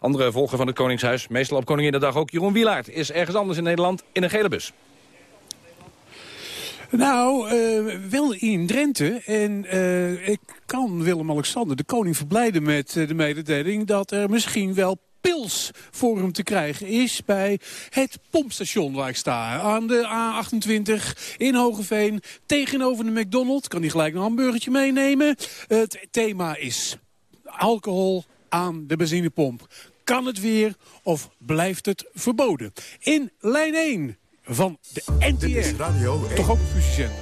Andere volger van het Koningshuis, meestal op Koninginnedag ook Jeroen Wielaert... is ergens anders in Nederland in een gele bus. Nou, eh, wel in Drenthe. En eh, ik kan Willem-Alexander, de koning, verblijden met eh, de mededeling... dat er misschien wel pils voor hem te krijgen is bij het pompstation waar ik sta. Aan de A28 in Hogeveen tegenover de McDonald's. Kan hij gelijk een hamburgertje meenemen. Het thema is alcohol aan de benzinepomp. Kan het weer of blijft het verboden? In lijn 1 van de NTR. Radio 1. Toch ook een fusiezender.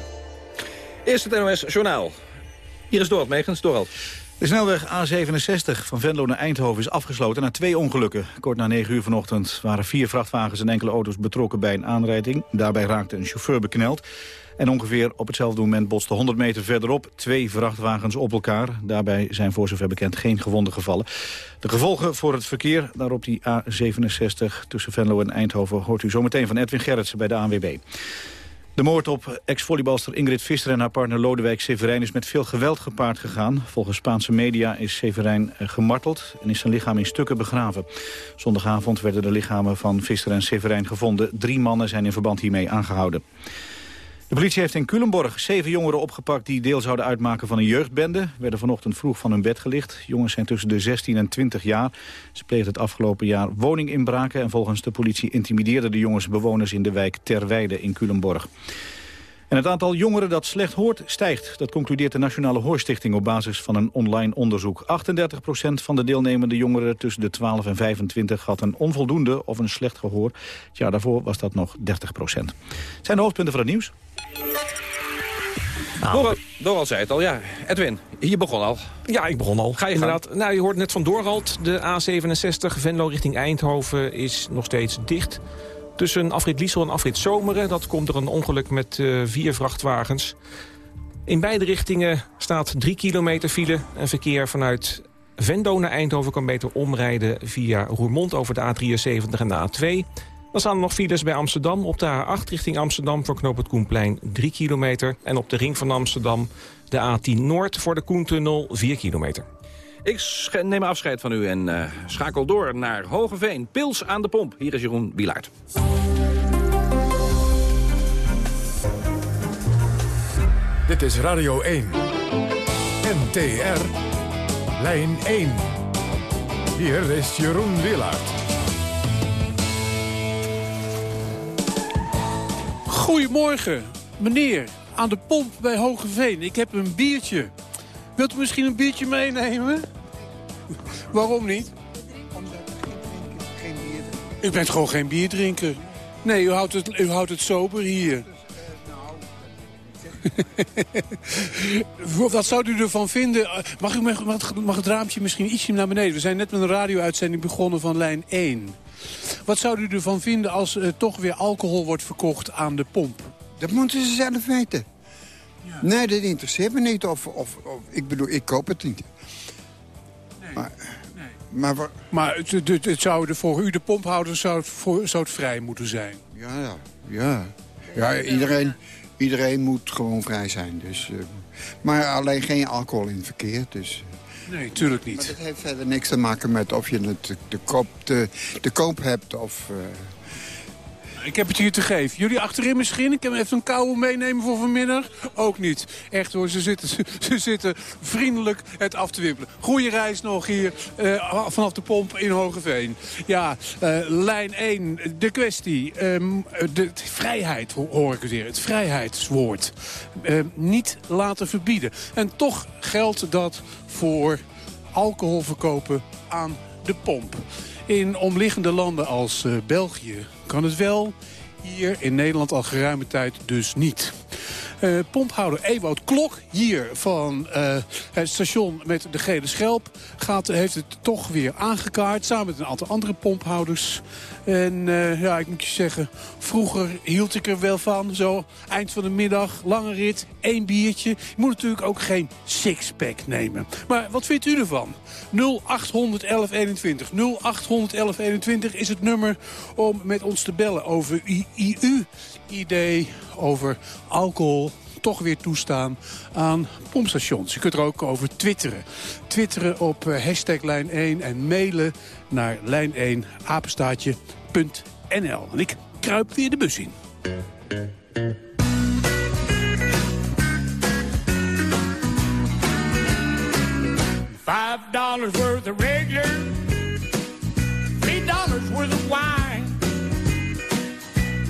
Eerst het NOS Journaal. Hier is Dorald Megens. Dorald. De snelweg A67 van Venlo naar Eindhoven is afgesloten na twee ongelukken. Kort na 9 uur vanochtend waren vier vrachtwagens en enkele auto's betrokken bij een aanrijding. Daarbij raakte een chauffeur bekneld. En ongeveer op hetzelfde moment botsten 100 meter verderop twee vrachtwagens op elkaar. Daarbij zijn voor zover bekend geen gewonden gevallen. De gevolgen voor het verkeer, daarop die A67 tussen Venlo en Eindhoven... hoort u zometeen van Edwin Gerritsen bij de ANWB. De moord op ex-volleybalster Ingrid Visser en haar partner Lodewijk Severijn is met veel geweld gepaard gegaan. Volgens Spaanse media is Severijn eh, gemarteld en is zijn lichaam in stukken begraven. Zondagavond werden de lichamen van Visser en Severijn gevonden. Drie mannen zijn in verband hiermee aangehouden. De politie heeft in Culemborg zeven jongeren opgepakt die deel zouden uitmaken van een jeugdbende. Werden vanochtend vroeg van hun bed gelicht. Jongens zijn tussen de 16 en 20 jaar. Ze pleegden het afgelopen jaar woninginbraken en volgens de politie intimideerden de jongens bewoners in de wijk Terweide in Culemborg. En het aantal jongeren dat slecht hoort stijgt. Dat concludeert de Nationale Hoorstichting op basis van een online onderzoek. 38% van de deelnemende jongeren tussen de 12 en 25 had een onvoldoende of een slecht gehoor. Het jaar daarvoor was dat nog 30 Het zijn de hoofdpunten van het nieuws. Dorald, Dorald zei het al, ja. Edwin, je begon al. Ja, ik begon al. Ga je Inderdaad. Nou, je hoort net van Dorald. De A67 Venlo richting Eindhoven is nog steeds dicht. Tussen Afrit Liesel en Afrit Zomeren. Dat komt er een ongeluk met eh, vier vrachtwagens. In beide richtingen staat drie kilometer file. En verkeer vanuit Venlo naar Eindhoven kan beter omrijden via Roermond over de A73 en de A2. Dan staan er nog files bij Amsterdam. Op de A8 richting Amsterdam voor knoop het Koenplein 3 kilometer. En op de ring van Amsterdam de A10 Noord voor de Koentunnel 4 kilometer. Ik neem afscheid van u en eh, schakel door naar Hogeveen. Pils aan de pomp. Hier is Jeroen Wielaert. Dit is Radio 1. NTR. Lijn 1. Hier is Jeroen Willaert. Goedemorgen, meneer. Aan de pomp bij Hogeveen. Ik heb een biertje. Wilt u misschien een biertje meenemen? Waarom niet? U bent gewoon geen bierdrinker. Nee, u houdt het, u houdt het sober hier. Wat zou u ervan vinden? Eh, Mag, u, mag, mag het raampje misschien ietsje naar beneden? We zijn net met een radio-uitzending begonnen van lijn 1. Wat zou u ervan vinden als er toch weer alcohol wordt verkocht aan de pomp? Dat moeten ze zelf weten. Nee, dat interesseert me niet. Of, of, of- ik bedoel, ik koop het niet. Maar, maar wa- Maar het, het, het zou er voor u, de pomphouder, zou het, voor, zou het vrij moeten zijn. ja, ja, ja. Ja, iedereen, iedereen moet gewoon vrij zijn. Dus, eh, maar alleen geen alcohol in het verkeer. Dus, Nee, tuurlijk niet. Maar dat heeft verder niks te maken met of je het de koop, de, de koop hebt of... eh, Ik heb het hier te geven. Jullie achterin misschien? Ik heb even een koude meenemen voor vanmiddag. Ook niet. Echt hoor, ze zitten, ze, zitten vriendelijk het af te wippelen. Goeie reis nog hier eh, vanaf de pomp in Hogeveen. Ja, eh, lijn 1, de kwestie. ehm, de, vrijheid ho- hoor ik het weer. Het vrijheidswoord. Eh, niet laten verbieden. En toch geldt dat voor alcohol verkopen aan de pomp. In omliggende landen als eh, België kan het wel. Hier in Nederland al geruime tijd dus niet. Eh, pomphouder Ewout Klok, hier van eh, het station met de gele schelp... Gaat, heeft het toch weer aangekaart, samen met een aantal andere pomphouders. En eh, ja, ik moet je zeggen, vroeger hield ik er wel van. Zo, eind van de middag, lange rit, één biertje. Je moet natuurlijk ook geen sixpack nemen. Maar wat vindt u ervan? 0800 1121. 0800 1121 is het nummer om met ons te bellen over uw idee over alcohol toch weer toestaan aan pompstations. Je kunt er ook over twitteren. Twitteren op eh, hashtag lijn 1 en mailen naar lijn 1 apenstaatje.nl. En ik kruip weer de bus in. Five dollars worth of regular, with wine.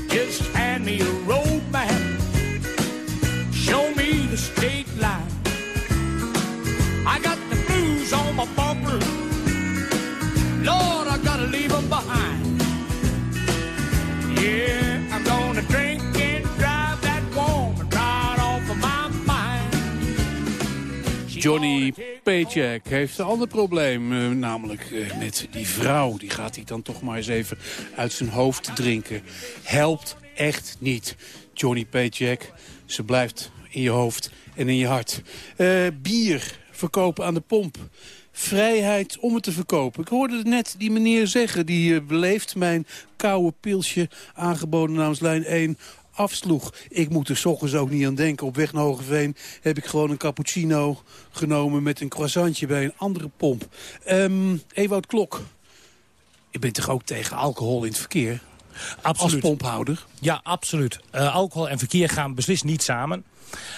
Just hand me a road I got the blues on my bumper. Lord, I gotta leave 'em behind. Yeah, I'm gonna drink and drive that woman right off of my mind. Johnny Paycheck heeft een ander probleem. eh, namelijk eh, met die vrouw. Die gaat hij dan toch maar eens even uit zijn hoofd drinken. Helpt echt niet. Johnny Paycheck, ze blijft in je hoofd en in je hart. Eh, bier verkopen aan de pomp. Vrijheid om het te verkopen. Ik hoorde het net die meneer zeggen. Die eh, beleefd mijn koude pilsje aangeboden namens lijn 1 afsloeg. Ik moet er s ook niet aan denken. Op weg naar Hogeveen heb ik gewoon een cappuccino genomen... met een croissantje bij een andere pomp. Ewout Klok, je bent toch ook tegen alcohol in het verkeer? Absoluut. Als pomphouder? Ja, absoluut. Eh, alcohol en verkeer gaan beslist niet samen.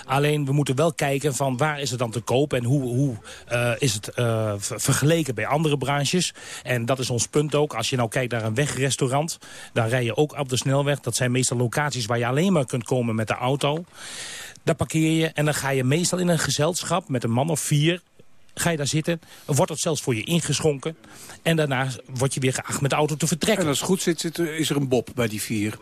Alleen we moeten wel kijken van waar is het dan te koop en hoe, hoe eh, is het eh, ver- vergeleken bij andere branches. En dat is ons punt ook. Als je nou kijkt naar een wegrestaurant, dan rij je ook op de snelweg. Dat zijn meestal locaties waar je alleen maar kunt komen met de auto. Daar parkeer je en dan ga je meestal in een gezelschap met een man of vier ga je daar zitten. Wordt het zelfs voor je ingeschonken. En daarna word je weer geacht met de auto te vertrekken. En als het goed zit, zit er- is er een bob bij die vier.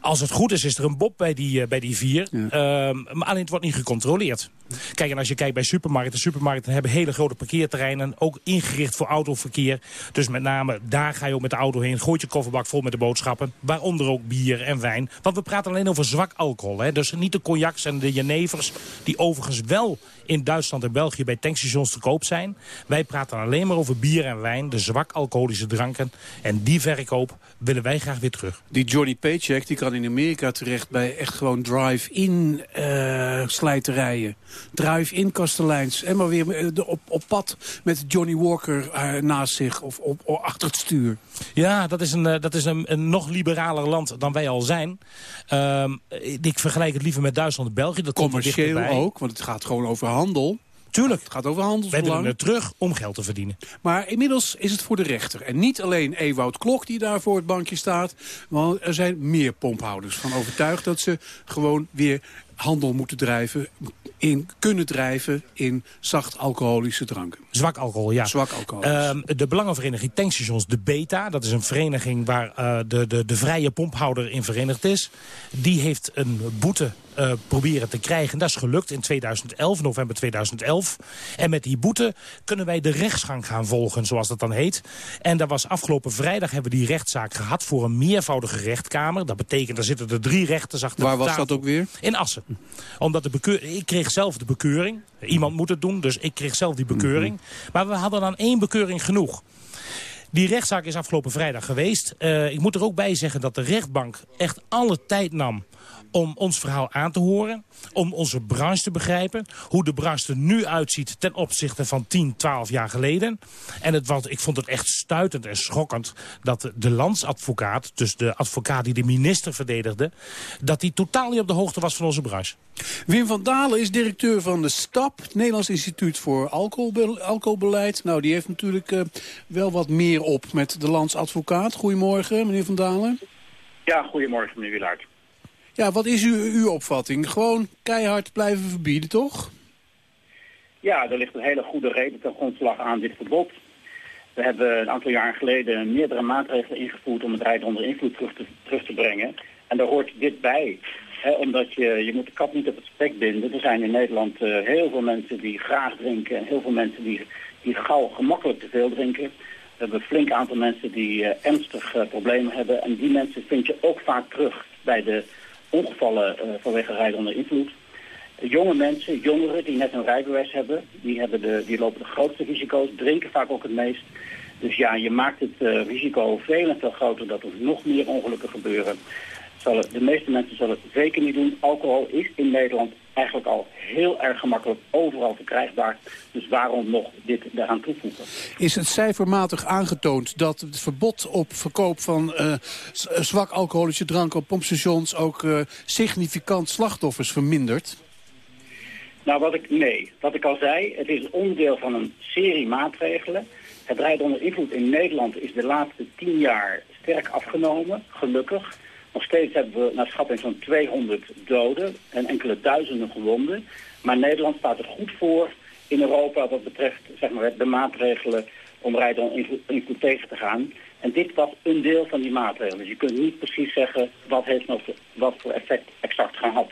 Als het goed is, is er een bob bij die, eh, bij die vier. Ehm, maar alleen het wordt niet gecontroleerd. Kijk, en als je kijkt bij supermarkten. Supermarkten hebben hele grote parkeerterreinen. Ook ingericht voor autoverkeer. Dus met name, daar ga je ook met de auto heen. Gooit je kofferbak vol met de boodschappen. Waaronder ook bier en wijn. Want we praten alleen over zwak alcohol. Hè? Dus niet de cognacs en de jenevers. Die overigens wel in Duitsland en België bij tankstations te koop zijn. Wij praten alleen maar over bier en wijn. De zwak alcoholische dranken. En die verkoop willen wij graag weer terug. Die Johnny Paycheck die kan in Amerika terecht bij echt gewoon drive-in eh, slijterijen. Drive-in kasteleins. En maar weer eh, op, op pad met Johnny Walker eh, naast zich of op, achter het stuur. Ja, dat is, een, dat is een, een nog liberaler land dan wij al zijn. Ehm, ik vergelijk het liever met Duitsland en België. Dat komt er Commercieel dichterbij. ook, want het gaat gewoon over handel. Tuurlijk. Het gaat over Wij willen het terug om geld te verdienen. Maar inmiddels is het voor de rechter. En niet alleen Ewout Klok die daar voor het bankje staat. Want er zijn meer pomphouders van overtuigd dat ze gewoon weer handel moeten drijven. In, kunnen drijven in zacht alcoholische dranken. Zwak alcohol, ja. Zwak alcohol. Ehm, de belangenvereniging Tankstations, de BETA... dat is een vereniging waar eh, de, de, de vrije pomphouder in verenigd is... die heeft een boete eh, proberen te krijgen. Dat is gelukt in 2011, november 2011. En met die boete kunnen wij de rechtsgang gaan volgen, zoals dat dan heet. En dat was afgelopen vrijdag hebben we die rechtszaak gehad... voor een meervoudige rechtkamer. Dat betekent, daar zitten er drie rechters achter Waar de was dat ook weer? In Assen. Omdat de. Ik kreeg zelf de bekeuring. Iemand moet het doen, dus ik kreeg zelf die bekeuring. Maar we hadden dan één bekeuring genoeg. Die rechtszaak is afgelopen vrijdag geweest. Eh, ik moet er ook bij zeggen dat de rechtbank echt alle tijd nam om ons verhaal aan te horen. Om onze branche te begrijpen. Hoe de branche er nu uitziet ten opzichte van 10, 12 jaar geleden. En het was, ik vond het echt stuitend en schokkend dat de landsadvocaat... dus de advocaat die de minister verdedigde... dat die totaal niet op de hoogte was van onze branche. Wim van Dalen is directeur van de STAP, Nederlands Instituut voor Alcoholbe- Alcoholbeleid. Nou, die heeft natuurlijk eh, wel wat meer op met de landsadvocaat. Goedemorgen, meneer van Dalen. Ja, goedemorgen meneer Wielaert. Ja, wat is uw, uw opvatting? Gewoon keihard blijven verbieden, toch? Ja, er ligt een hele goede reden ten grondslag aan dit verbod. We hebben een aantal jaar geleden meerdere maatregelen ingevoerd om het rijden onder invloed terug te, terug te brengen. En daar hoort dit bij. Hè, omdat je, je moet de kat niet op het spek binden. Er zijn in Nederland eh, heel veel mensen die graag drinken en heel veel mensen die, die gauw gemakkelijk te veel drinken. We hebben een flink aantal mensen die eh, ernstig eh, problemen hebben. En die mensen vind je ook vaak terug bij de ongevallen eh, vanwege rijden onder invloed. Jonge mensen, jongeren die net een rijbewijs hebben, die, hebben de, die lopen de grootste risico's, drinken vaak ook het meest. Dus ja, je maakt het risico veel en veel groter dat er nog meer ongelukken gebeuren. Zullen, de meeste mensen zullen het zeker niet doen. Alcohol is in Nederland eigenlijk al heel erg gemakkelijk overal verkrijgbaar. Dus waarom nog dit daaraan toevoegen? Is het cijfermatig aangetoond dat het verbod op verkoop van eh, eh, zwak alcoholische drank op pompstations ook eh, significant slachtoffers vermindert? Nou, wat ik, nee. Wat ik al zei, het is onderdeel van een serie maatregelen. Het rijden onder invloed in Nederland is de laatste tien jaar sterk afgenomen, gelukkig. Nog steeds hebben we naar schatting zo'n 200 doden en enkele duizenden gewonden. Maar Nederland staat er goed voor in Europa wat betreft zeg maar, de maatregelen om rijdoninvloed tegen te gaan. En dit was een deel van die maatregelen. Dus je kunt niet precies zeggen wat heeft nog wat voor effect exact gehad.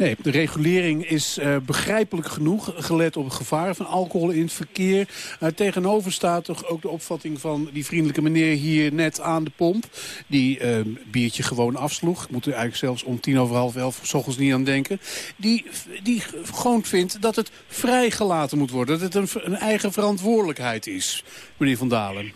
Nee, de regulering is eh, begrijpelijk genoeg, gelet op het gevaar van alcohol in het verkeer. Eh, tegenover staat toch ook de opvatting van die vriendelijke meneer hier net aan de pomp. Die eh, biertje gewoon afsloeg. Ik moet er eigenlijk zelfs om tien over half elf s ochtends niet aan denken. Die, die gewoon vindt dat het vrijgelaten moet worden. Dat het een, een eigen verantwoordelijkheid is, meneer Van Dalen.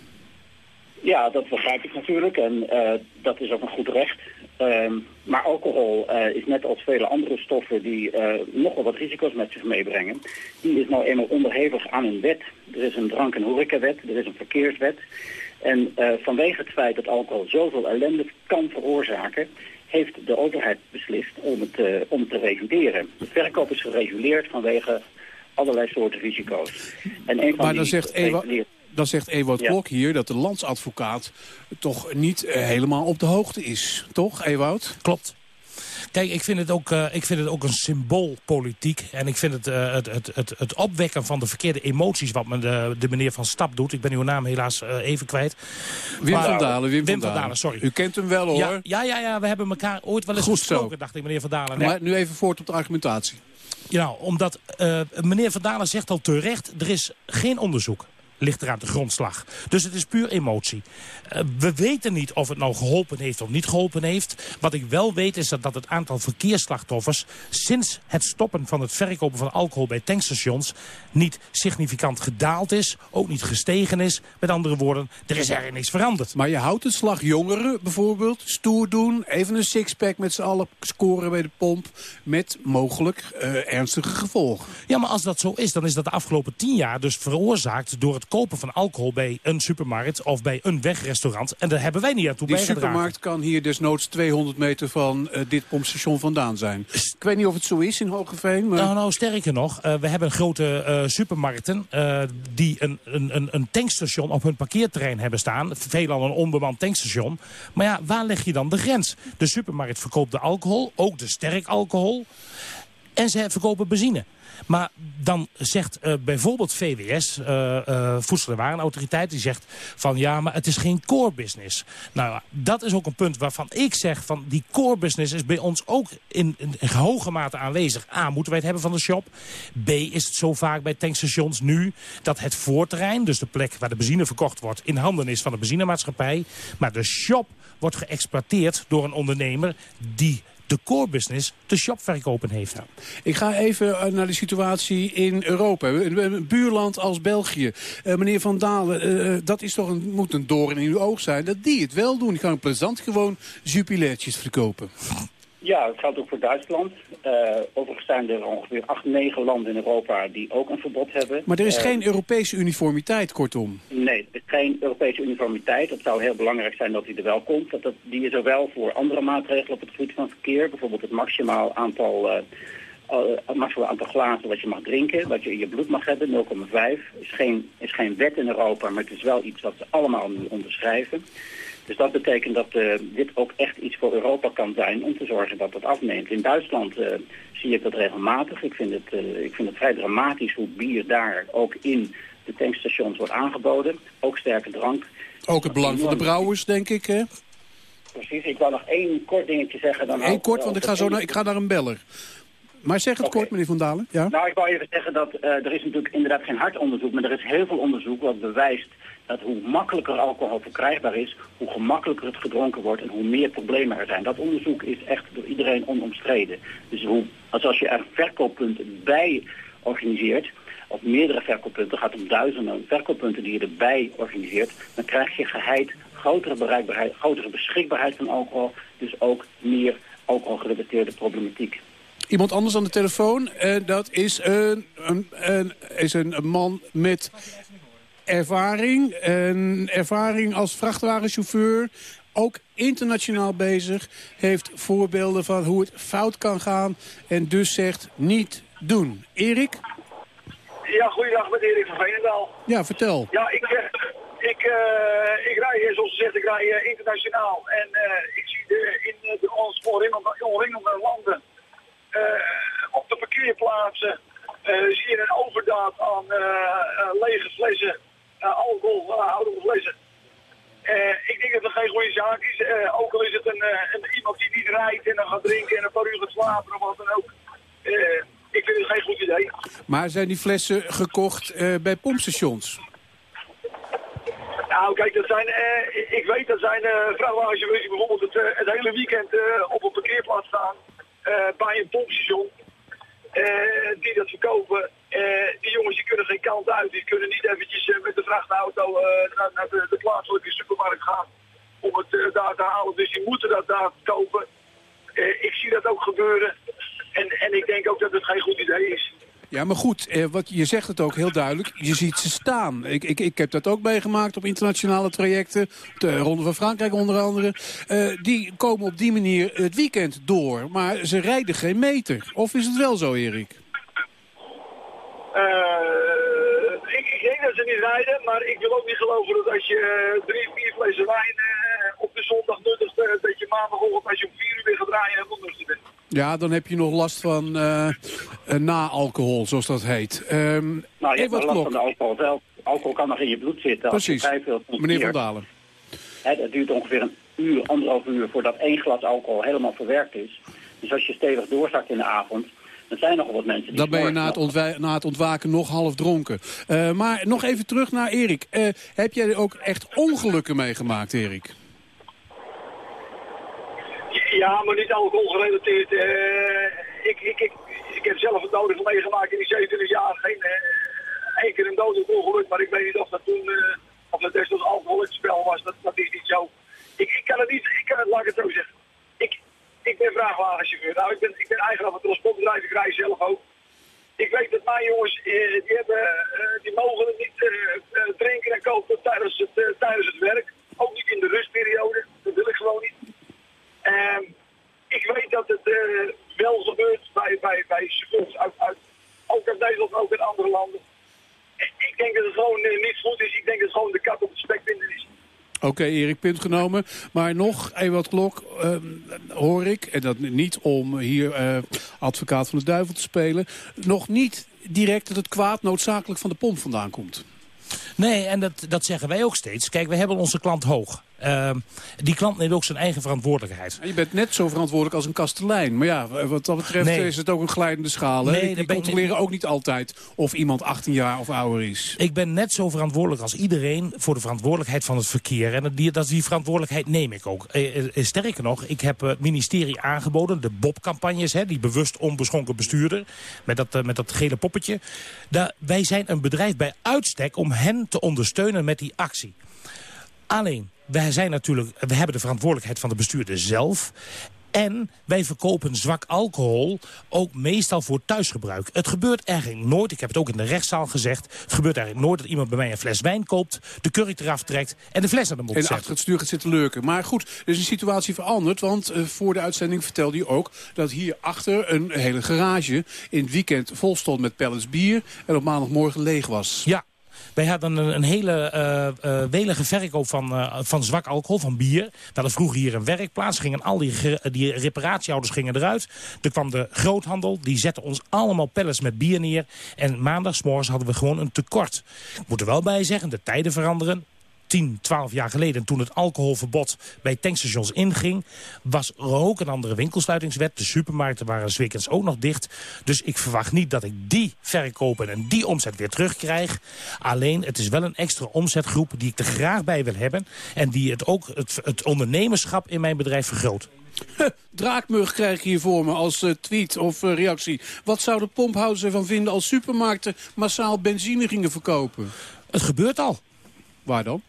Ja, dat begrijp ik natuurlijk en eh, dat is ook een goed recht. Ehm, maar alcohol eh, is net als vele andere stoffen die eh, nogal wat risico's met zich meebrengen. Die is nou eenmaal onderhevig aan een wet. Er is een drank- en horecawet, er is een verkeerswet. En eh, vanwege het feit dat alcohol zoveel ellende kan veroorzaken... heeft de overheid beslist om het, om het te reguleren. De verkoop is gereguleerd vanwege allerlei soorten risico's. En een van Maar dan die zegt Ewa- gereguleerde- Dan zegt Ewout Ja. Klok hier dat de landsadvocaat toch niet eh, helemaal op de hoogte is. Toch, Ewout? Klopt. Kijk, ik vind het ook, eh, ik vind het ook een symboolpolitiek. En ik vind het, eh, het, het, het, het opwekken van de verkeerde emoties... wat de, de meneer Van Stap doet. Ik ben uw naam helaas even kwijt. Wim Maar- van Dalen, Wim, Wim van van Dalen, sorry. U kent hem wel, hoor. Ja, ja, ja, ja, we hebben elkaar ooit wel eens Goed zo. gesproken, dacht ik, meneer Van Dalen. Nee. Maar nu even voort op de argumentatie. Ja, omdat eh, meneer Van Dalen zegt al terecht... er is geen onderzoek ligt er aan de grondslag. Dus het is puur emotie. Eh, we weten niet of het nou geholpen heeft of niet geholpen heeft. Wat ik wel weet is dat, dat het aantal verkeersslachtoffers... sinds het stoppen van het verkopen van alcohol bij tankstations... niet significant gedaald is, ook niet gestegen is. Met andere woorden, er is er niks veranderd. Maar je houdt het slag jongeren bijvoorbeeld, stoer doen... even een sixpack met z'n allen scoren bij de pomp... met mogelijk eh, ernstige gevolgen. Ja, maar als dat zo is, dan is dat de afgelopen tien jaar dus veroorzaakt... door het kopen van alcohol bij een supermarkt of bij een wegrestaurant. En daar hebben wij niet aan toe Die bijgedragen. supermarkt kan hier desnoods 200 meter van eh, dit pompstation vandaan zijn. Ik weet niet of het zo is in Hogeveen, maar... Nou, nou, sterker nog, eh, we hebben grote eh, supermarkten die een, een, een- een tankstation op hun parkeerterrein hebben staan. Veelal een onbemand tankstation. Maar ja, waar leg je dan de grens? De supermarkt verkoopt de alcohol, ook de sterk alcohol. En ze verkopen benzine. Maar dan zegt eh, bijvoorbeeld VWS, eh, eh, Voedsel- en Warenautoriteit... die zegt van ja, maar het is geen core business. Nou, dat is ook een punt waarvan ik zeg... van die core business is bij ons ook in, in hoge mate aanwezig. A, moeten wij het hebben van de shop. B, is het zo vaak bij tankstations nu... dat het voorterrein, dus de plek waar de benzine verkocht wordt... in handen is van de benzinemaatschappij. Maar de shop wordt geëxploiteerd door een ondernemer... die de core business de shop verkopen heeft. Ik ga even eh, naar de situatie in Europa. Een, buurland als België. Eh, meneer Van Dalen, eh, dat is toch een, moet een doorn in uw oog zijn. Dat die het wel doen. Die gaan plezant gewoon jupileertjes verkopen. Ja, dat geldt ook voor Duitsland. Eh, overigens zijn er ongeveer acht, negen landen in Europa die ook een verbod hebben. Maar er is Eh, geen Europese uniformiteit, kortom. Nee, er is geen Europese uniformiteit. Het zou heel belangrijk zijn dat die er wel komt. Dat, dat, die is er wel voor andere maatregelen op het gebied van verkeer. Bijvoorbeeld het maximaal aantal, het maximaal aantal glazen wat je mag drinken. Wat je in je bloed mag hebben, 0,5. Is geen, is geen wet in Europa, maar het is wel iets wat ze allemaal nu onderschrijven. Dus dat betekent dat eh, dit ook echt iets voor Europa kan zijn om te zorgen dat het afneemt. In Duitsland eh, zie ik dat regelmatig. Ik vind, het, eh, ik vind het vrij dramatisch hoe bier daar ook in de tankstations wordt aangeboden. Ook sterke drank. Ook het belang van de brouwers, denk ik. Hè? Precies, ik wou nog één kort dingetje zeggen. Dan Eén kort, want ik ga, zo naar, ik ga naar een beller. Maar zeg het kort, meneer Van Dalen. Ja? Nou, ik wou even zeggen dat eh, er is natuurlijk inderdaad geen hard onderzoek, maar er is heel veel onderzoek wat bewijst dat hoe makkelijker alcohol verkrijgbaar is, hoe gemakkelijker het gedronken wordt en hoe meer problemen er zijn. Dat onderzoek is echt door iedereen onomstreden. Dus hoe, als, als je er verkooppunten bij organiseert, of meerdere verkooppunten, gaat om duizenden verkooppunten die je erbij organiseert, dan krijg je geheid grotere bereikbaarheid, grotere beschikbaarheid van alcohol, dus ook meer alcoholgerelateerde problematiek. Iemand anders aan de telefoon. En dat is een, een, een, is een man met ervaring. Een ervaring als vrachtwagenchauffeur. Ook internationaal bezig. Heeft voorbeelden van hoe het fout kan gaan. En dus zegt niet doen. Erik? Ja, goeiedag met Erik van Veenendaal. Ja, vertel. Ja, ik, eh, Ik, eh, ik rij, eh, zoals gezegd, ik rij eh, internationaal. En eh, ik zie de, in eh, de omringende landen eh, op de parkeerplaatsen eh, zie je een overdaad aan eh, eh, lege flessen, eh, alcohol, uh, oude flessen. Eh, ik denk dat het geen goede zaak is. Eh, ook al is het een, eh, een, iemand die niet rijdt en dan gaat drinken en een paar uur gaat slapen of wat dan ook. Eh, ik vind het geen goed idee. Maar zijn die flessen gekocht eh, bij pompstations? Nou, kijk, dat zijn, eh, ik weet dat zijn eh vrachtwagenchauffeurs die bijvoorbeeld het, eh, het hele weekend eh, op een parkeerplaats staan eh, bij een pompstation. eh, die dat verkopen. Eh, die jongens die kunnen geen kant uit. Die kunnen niet eventjes eh, met de vrachtauto eh, naar, naar de, de plaatselijke supermarkt gaan om het eh, daar te halen. Dus die moeten dat daar kopen. Eh, ik zie dat ook gebeuren. En, en ik denk ook dat het geen goed idee is. Ja, maar goed, eh, wat, je zegt het ook heel duidelijk. Je ziet ze staan. Ik, ik, ik heb dat ook meegemaakt op internationale trajecten. De Ronde van Frankrijk onder andere. Eh, die komen op die manier het weekend door. Maar ze rijden geen meter. Of is het wel zo, Erik? Eh, ik, ik denk dat ze niet rijden, maar ik wil ook niet geloven dat als je eh, drie, vier flessen wijn op de zondag nuttigt, dat je maandagochtend als je om vier uur weer gaat draaien en onnuchter bent. Ja, dan heb je nog last van eh, na-alcohol, zoals dat heet. Ehm Nou, je hebt wel last van de alcohol zelf. Alcohol kan nog in je bloed zitten. Als Precies. Meneer Van Dalen. Hè, het duurt ongeveer een uur, anderhalf uur voordat één glas alcohol helemaal verwerkt is. Dus als je stevig doorzakt in de avond, dan zijn er nogal wat mensen die... Dan ben je na het, nog- na het ontwaken nog half dronken. Eh, maar nog even terug naar Erik. Eh, heb jij ook echt ongelukken meegemaakt, Erik? Ja, maar niet alcohol gerelateerd. Eh, ik, ik, ik, ik heb zelf het nodige meegemaakt in die 27 jaar. Geen eh, één keer een ongeluk, maar ik weet niet of dat toen, eh, of dat destijds alcohol in het spel was. Dat, dat is niet zo. Ik, ik kan het niet, ik kan het, het zo zeggen. Ik, ik ben vrachtwagenchauffeur. Nou, ik ben, ik ben eigenaar van transportbedrijf, ik rij zelf ook. Ik weet dat mijn jongens, die, hebben, die mogen het niet drinken en kopen tijdens het, tijdens het werk. Ook niet in de rustperiode. Dat wil ik gewoon niet. Ehm, ik weet dat het eh, wel gebeurt bij, bij, bij chauffeurs uit, uit, ook uit Nederland, ook in andere landen. En Ik denk dat het gewoon eh, niet goed is. Ik denk dat het gewoon de kat op het spek vinden is. Oké, Erik, punt genomen. Maar nog, Ewald Klok, ehm, hoor ik, en dat niet om hier eh, advocaat van de duivel te spelen... nog niet direct dat het kwaad noodzakelijk van de pomp vandaan komt. Nee, en dat, dat zeggen wij ook steeds. Kijk, we hebben onze klant hoog. Ehm, die klant neemt ook zijn eigen verantwoordelijkheid. Je bent net zo verantwoordelijk als een kastelein. Maar ja, wat dat betreft Nee. is het ook een glijdende schaal. Nee, Die controleren ook niet altijd of iemand 18 jaar of ouder is. Ik ben net zo verantwoordelijk als iedereen voor de verantwoordelijkheid van het verkeer. En dat die, dat die verantwoordelijkheid neem ik ook. Eh, eh, sterker nog, ik heb het ministerie aangeboden, de BOB-campagnes, die bewust onbeschonken bestuurder, met dat, eh, met dat gele poppetje. Daar, wij zijn een bedrijf bij uitstek om hen te ondersteunen met die actie. Alleen, wij zijn natuurlijk, we hebben de verantwoordelijkheid van de bestuurder zelf. En wij verkopen zwak alcohol ook meestal voor thuisgebruik. Het gebeurt eigenlijk nooit, ik heb het ook in de rechtszaal gezegd... het gebeurt eigenlijk nooit dat iemand bij mij een fles wijn koopt... de kurk eraf trekt en de fles aan de mond En zet. achter het stuur gaat zitten lurken. Maar goed, er is een situatie veranderd. Want eh, voor de uitzending vertelde je ook dat hier achter een hele garage... in het weekend vol stond met pallets bier en op maandagmorgen leeg was. Ja. Wij hadden een, een hele eh, welige verkoop van, eh, van zwak alcohol, van bier. Hadden vroeger hier een werkplaats. Gingen al die, die reparatieouders gingen eruit. Er kwam de groothandel. Die zette ons allemaal pallets met bier neer. En maandagsmorgens hadden we gewoon een tekort. Ik moet er wel bij zeggen, de tijden veranderen. 10, 12 jaar geleden, toen het alcoholverbod bij tankstations inging... was er ook een andere winkelsluitingswet. De supermarkten waren weekends ook nog dicht. Dus ik verwacht niet dat ik die verkopen en die omzet weer terugkrijg. Alleen, het is wel een extra omzetgroep die ik er graag bij wil hebben... en die het ook het, het ondernemerschap in mijn bedrijf vergroot. Draakmug krijg ik hier voor me als eh, tweet of eh, reactie. Wat zouden pomphouders ervan vinden als supermarkten massaal benzine gingen verkopen? Het gebeurt al. Waar dan?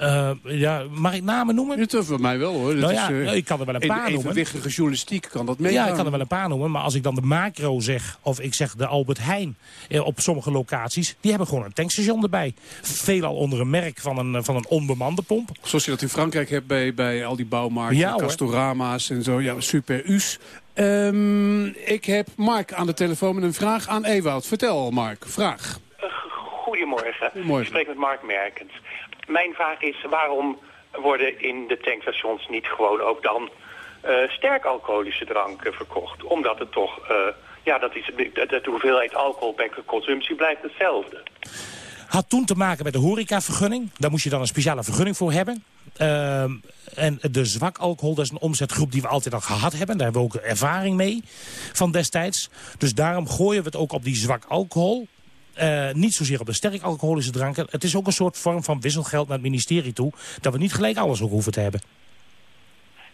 Eh, ja, mag ik namen noemen? Het is voor mij wel hoor. Dat Nou is, eh, ik kan er wel een paar noemen. evenwichtige journalistiek kan dat meegaan. Ja, ik kan er wel een paar noemen. Maar als ik dan de macro zeg, of ik zeg de Albert Heijn eh, op sommige locaties, die hebben gewoon een tankstation erbij. Veelal onder een merk van een, eh, van een onbemande pomp. Zoals je dat in Frankrijk hebt bij, bij al die bouwmarkten, Ja. Castorama's en zo. Ja, super us. Ehm, ik heb Mark aan de telefoon met een vraag aan Ewout. Vertel Mark, vraag. Goedemorgen. Goedemorgen. Ik spreek met Mark Merkens. Mijn vraag is, waarom worden in de tankstations niet gewoon ook dan eh sterk alcoholische drank verkocht? Omdat het toch, eh, ja, dat is, de, de hoeveelheid alcohol bij consumptie blijft hetzelfde. Had toen te maken met de horecavergunning. Daar moest je dan een speciale vergunning voor hebben. Ehm, en de zwak alcohol, dat is een omzetgroep die we altijd al gehad hebben. Daar hebben we ook ervaring mee van destijds. Dus daarom gooien we het ook op die zwak alcohol. Eh, niet zozeer op de sterk alcoholische dranken. Het is ook een soort vorm van wisselgeld naar het ministerie toe. Dat we niet gelijk alles ook hoeven te hebben.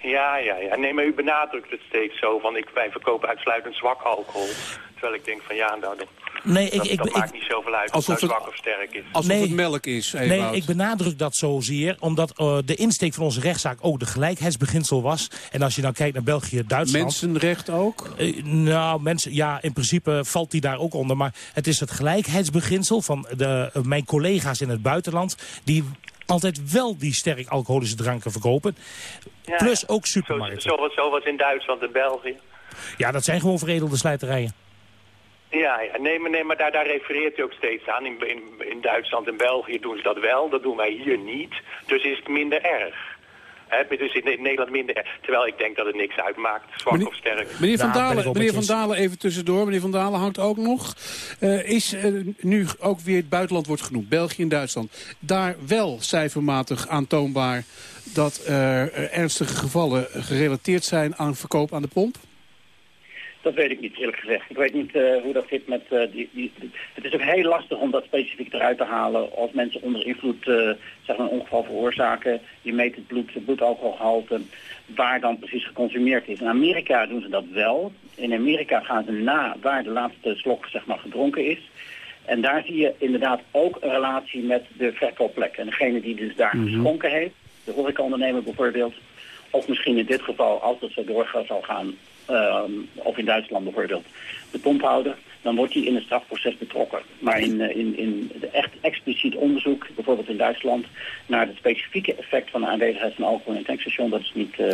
Ja, ja, ja. Nee, maar u benadrukt het steeds zo van ik, wij verkopen uitsluitend zwak alcohol. Terwijl ik denk van ja, nou, dat, Nee, ik- dat, ik- dat ik- maakt niet zoveel uit of Alsof het nou het- zwak of sterk is. Alsof Nee. het melk is, Nee, ik benadruk dat zozeer omdat eh, de insteek van onze rechtszaak ook de gelijkheidsbeginsel was. En als je dan kijkt naar België, Duitsland... Mensenrecht ook? Eh, nou, mensen, ja, in principe valt die daar ook onder. Maar het is het gelijkheidsbeginsel van de, eh, mijn collega's in het buitenland... die altijd wel die sterk alcoholische dranken verkopen. Ja, Plus ook Zo, supermarkten. zoals, zoals in Duitsland en België. Ja, dat zijn gewoon veredelde slijterijen. Ja, ja. Nee, maar, nee, maar daar, daar refereert u ook steeds aan. In, in, in Duitsland en België doen ze dat wel, dat doen wij hier niet. Dus is het minder erg. Hè, dus in Nederland minder erg. Terwijl ik denk dat het niks uitmaakt, zwak Meneer- of sterk. Meneer Van, Dalen, meneer Van. Dalen, even tussendoor. Meneer Van Dalen hangt ook nog. Eh, is nu ook weer het buitenland wordt genoemd, België en Duitsland... daar wel cijfermatig aantoonbaar dat er eh, ernstige gevallen gerelateerd zijn aan verkoop aan de pomp? Dat weet ik niet, eerlijk gezegd. Ik weet niet eh, hoe dat zit met... eh, die, die, het is ook heel lastig om dat specifiek eruit te halen... als mensen onder invloed eh, zeg maar een ongeval veroorzaken. Je meet het bloed, het bloedalcoholgehalte... waar dan precies geconsumeerd is. In Amerika doen ze dat wel. In Amerika gaan ze na waar de laatste slok zeg maar, gedronken is. En daar zie je inderdaad ook een relatie met de verkoopplek. En degene die dus daar geschonken heeft... de horecaondernemer bijvoorbeeld... of misschien in dit geval, als het zo door zal gaan... ehm, of in Duitsland bijvoorbeeld, de pomphouder... dan wordt hij in het strafproces betrokken. Maar in, eh, in, in de echt expliciet onderzoek, bijvoorbeeld in Duitsland... naar het specifieke effect van de aanwezigheid van alcohol in een tankstation... dat is niet... eh,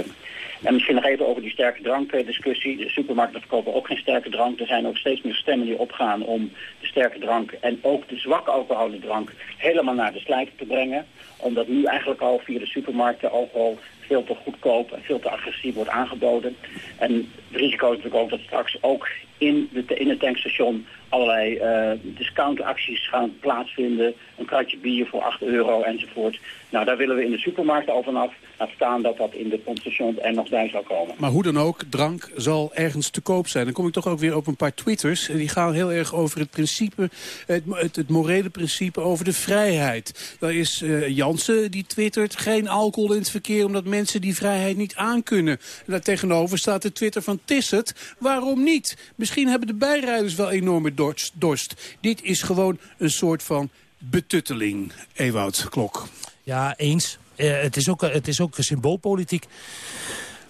en misschien nog even over die sterke drankdiscussie. De supermarkten verkopen ook geen sterke drank. Er zijn ook steeds meer stemmen die opgaan om de sterke drank en ook de zwakke alcoholische drank helemaal naar de slijter te brengen. Omdat nu eigenlijk al via de supermarkten alcohol veel te goedkoop en veel te agressief wordt aangeboden. En het risico is natuurlijk ook dat straks ook in, de, in het tankstation allerlei eh discountacties gaan plaatsvinden. Een kratje bier voor 8 euro enzovoort. Nou, daar willen we in de supermarkten al vanaf. Laat staan dat dat in de pompstations er nog bij zal komen. Maar hoe dan ook, drank zal ergens te koop zijn. Dan kom ik toch ook weer op een paar twitters. Die gaan heel erg over het principe, het, het, morele principe over de vrijheid. Daar is eh, Jansen die twittert geen alcohol in het verkeer... omdat mensen die vrijheid niet aankunnen. En daar tegenover staat de twitter van Tisset. Waarom niet? Misschien hebben de bijrijders wel enorme dorst. dorst. Dit is gewoon een soort van betutteling, Ewout Klok. Ja, eens. Eh, het, is ook, het is ook symboolpolitiek.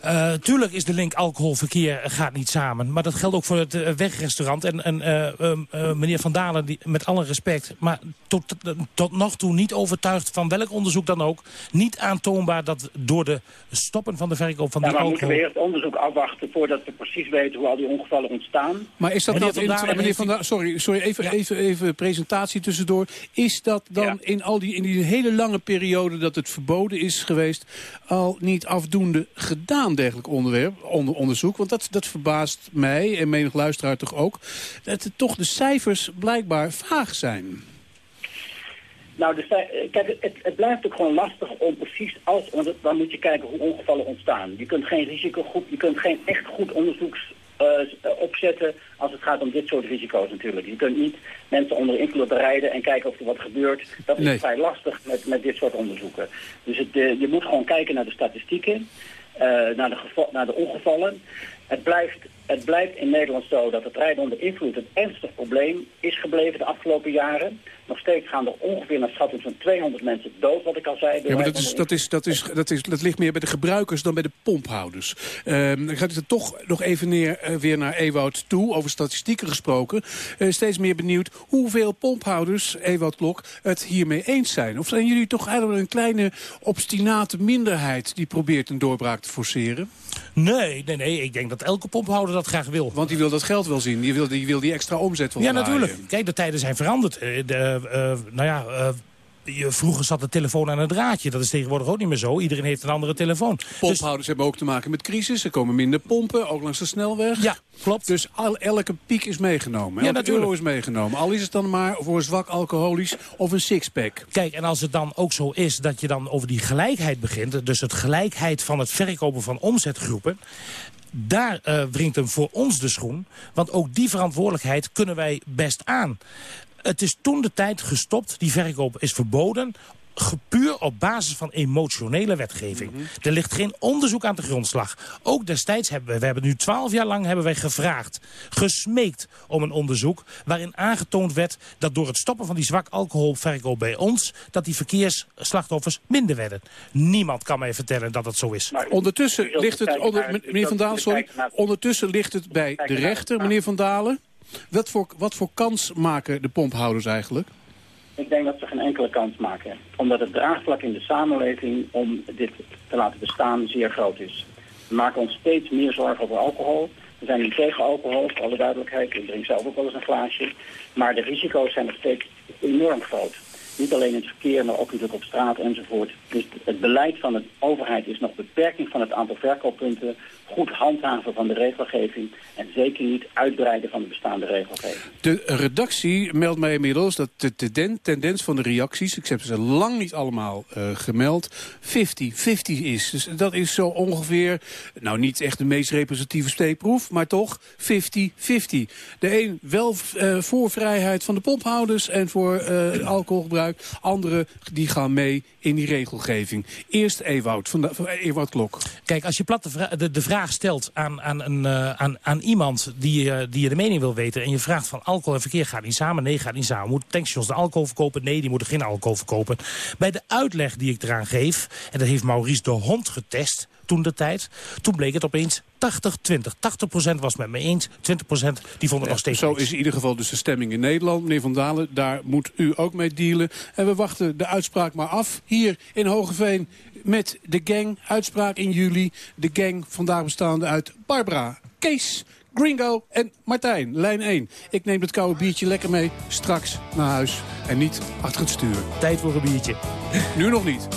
Eh, tuurlijk is de link alcoholverkeer gaat niet samen. Maar dat geldt ook voor het eh, wegrestaurant. En, en eh, eh, eh, meneer Van Dalen, die, met alle respect... maar tot, tot nog toe niet overtuigd van welk onderzoek dan ook... niet aantoonbaar dat door de stoppen van de verkoop van Ja, die maar moeten we alcohol... eerst onderzoek afwachten voordat we precies weten hoe al die ongevallen ontstaan? Maar is dat Meneer dan Van in, Dalen meneer Van Dalen, sorry, sorry even, even, even presentatie tussendoor. Is dat dan in al die in die hele lange periode dat het verboden is geweest al niet afdoende gedaan dergelijk onderwerp, onder, onderzoek? Want dat, dat verbaast mij en menig luisteraar toch ook dat het toch de cijfers blijkbaar vaag zijn. Nou, dus, eh, kijk, het, het blijft ook gewoon lastig om precies als, want dan moet je kijken hoe ongevallen ontstaan. Je kunt geen risicogroep, je kunt geen echt goed onderzoeks eh, eh, opzetten als het gaat om dit soort risico's natuurlijk. Je kunt niet mensen onder invloed rijden en kijken of er wat gebeurt. Dat is Nee. vrij lastig met, met dit soort onderzoeken. Dus het, je moet gewoon kijken naar de statistieken, naar, de naar de ongevallen. Het blijft, het blijft in Nederland zo dat het rijden onder invloed een ernstig probleem is gebleven de afgelopen jaren. Nog steeds gaan er ongeveer naar schatting van 200 mensen dood, wat ik al zei. Ja, maar dat, is, dat, is, dat, is, dat, is, dat ligt meer bij de gebruikers dan bij de pomphouders. Ehm dan gaat het toch nog even neer, eh, weer naar Ewout toe, over statistieken gesproken. Eh, steeds meer benieuwd hoeveel pomphouders, Ewout Klok, het hiermee eens zijn. Of zijn jullie toch eigenlijk een kleine obstinate minderheid die probeert een doorbraak te forceren? Nee, nee, nee. Ik denk dat elke pomphouder dat graag wil. Want die wil dat geld wel zien. Die wil die, wil die extra omzet wel Ja, draaien. natuurlijk. Kijk, de tijden zijn veranderd. Eh, De, eh, nou ja, eh, je, vroeger zat de telefoon aan een draadje. Dat is tegenwoordig ook niet meer zo. Iedereen heeft een andere telefoon. Pomphouders hebben ook te maken met crisis. Er komen minder pompen, ook langs de snelweg. Ja, klopt. Dus al, elke piek is meegenomen. Ja, Elke natuurlijk. euro is meegenomen. Al is het dan maar voor een zwak alcoholisch of een sixpack. Kijk, en als het dan ook zo is dat je dan over die gelijkheid begint... dus het gelijkheid van het verkopen van omzetgroepen... daar eh wringt hem voor ons de schoen. Want ook die verantwoordelijkheid kunnen wij best aan. Het is toen de tijd gestopt, die verkoop is verboden ge- puur op basis van emotionele wetgeving. Er ligt geen onderzoek aan de grondslag. Ook destijds hebben we, we hebben nu twaalf jaar lang hebben wij gevraagd, gesmeekt om een onderzoek waarin aangetoond werd dat door het stoppen van die zwak alcoholverkoop bij ons, dat die verkeersslachtoffers minder werden. Niemand kan mij vertellen dat dat zo is. Ondertussen ligt het, onder, meneer Van Dalen, sorry, ondertussen ligt het bij de rechter, meneer Van Dalen. Wat voor, wat voor kans maken de pomphouders eigenlijk? Ik denk dat ze geen enkele kans maken. Omdat het draagvlak in de samenleving om dit te laten bestaan zeer groot is. We maken ons steeds meer zorgen over alcohol. We zijn niet tegen alcohol, voor alle duidelijkheid. Ik drink zelf ook wel eens een glaasje. Maar de risico's zijn nog steeds enorm groot. Niet alleen in het verkeer, maar ook natuurlijk op straat enzovoort. Dus het beleid van de overheid is nog beperking van het aantal verkooppunten, goed handhaven van de regelgeving en zeker niet uitbreiden van de bestaande regelgeving. De redactie meldt mij inmiddels dat de tenden- tendens van de reacties... ik heb ze lang niet allemaal eh, gemeld, 50-50 is. Dus dat is zo ongeveer, nou niet echt de meest representatieve steekproef... maar toch 50-50. De een wel eh, voor vrijheid van de pophouders en voor eh, alcoholgebruik. Anderen die gaan mee in die regelgeving. Eerst Ewout, van de, van Ewout Klok. Kijk, als je plat de, de vraag stelt aan, aan, een, eh, aan, aan iemand die, eh, die je de mening wil weten... en je vraagt van alcohol en verkeer gaat niet samen, nee, gaat niet samen. Moeten tankstations de alcohol verkopen? Nee, die moeten geen alcohol verkopen. Bij de uitleg die ik eraan geef, en dat heeft Maurice de Hond getest toen de tijd... toen bleek het opeens 80-20. 80% was met me eens, 20% die vond het nog steeds Zo is in ieder geval dus de stemming in Nederland. Meneer Van Dalen, daar moet u ook mee dealen. En we wachten de uitspraak maar af. Hier in Hogeveen met de gang. Uitspraak in juli. De gang vandaag bestaande uit Barbara, Kees, Gringo en Martijn. Lijn 1. Ik neem het koude biertje lekker mee straks naar huis. En niet achter het stuur. Tijd voor een biertje. Nu nog niet.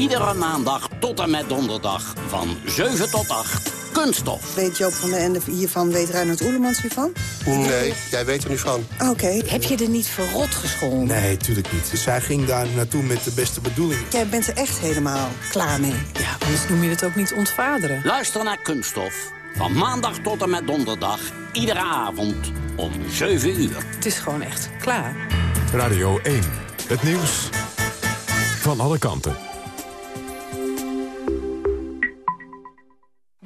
Iedere maandag tot en met donderdag van 7 tot 8. Kunststof. Weet Joop van der Ende hiervan, weet Reinhard Oelemans hiervan? Nee, jij weet er niet van. Oké. Heb je er niet verrot gescholden? Nee, tuurlijk niet. Zij ging daar naartoe met de beste bedoelingen. Jij bent er echt helemaal klaar mee. Ja, anders noem je het ook niet ontvaderen. Luister naar Kunststof. Van maandag tot en met donderdag. Iedere avond om 7 uur. Het is gewoon echt klaar. Radio 1. Het nieuws van alle kanten.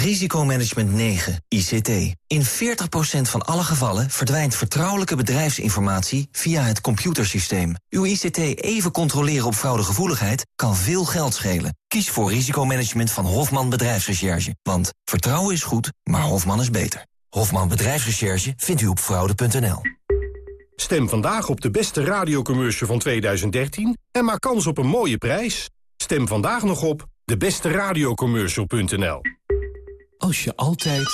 Risicomanagement 9, ICT. In 40% van alle gevallen verdwijnt vertrouwelijke bedrijfsinformatie via het computersysteem. Uw ICT even controleren op fraudegevoeligheid kan veel geld schelen. Kies voor risicomanagement van Hofman Bedrijfsrecherche. Want vertrouwen is goed, maar Hofman is beter. Hofman Bedrijfsrecherche vindt u op fraude.nl. Stem vandaag op de beste radiocommercial van 2013 en maak kans op een mooie prijs. Stem vandaag nog op debesteradiocommercial.nl. Als je altijd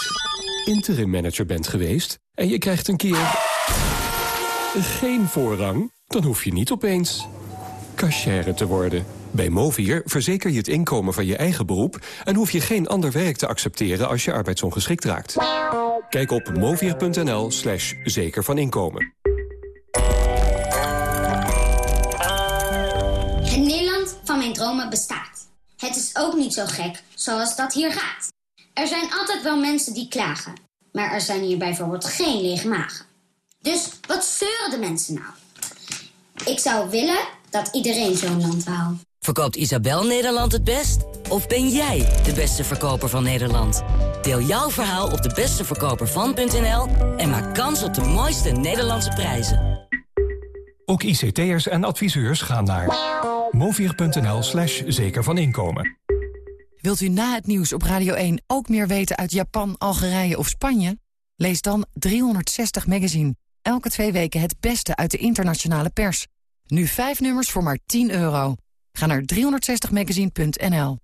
interim manager bent geweest en je krijgt een keer geen voorrang, dan hoef je niet opeens cashier te worden. Bij Movier verzeker je het inkomen van je eigen beroep en hoef je geen ander werk te accepteren als je arbeidsongeschikt raakt. Kijk op movier.nl slash zeker van inkomen. Het Nederland van mijn dromen bestaat. Het is ook niet zo gek zoals dat hier gaat. Er zijn altijd wel mensen die klagen. Maar er zijn hier bijvoorbeeld geen lege magen. Dus wat zeuren de mensen nou? Ik zou willen dat iedereen zo'n land wou. Verkoopt Isabel Nederland het best? Of ben jij de beste verkoper van Nederland? Deel jouw verhaal op de besteverkopervan.nl en maak kans op de mooiste Nederlandse prijzen. Ook ICT'ers en adviseurs gaan naar movier.nl slash zeker van inkomen. Wilt u na het nieuws op Radio 1 ook meer weten uit Japan, Algerije of Spanje? Lees dan 360 Magazine. Elke twee weken het beste uit de internationale pers. Nu vijf nummers voor maar 10 euro. Ga naar 360magazine.nl.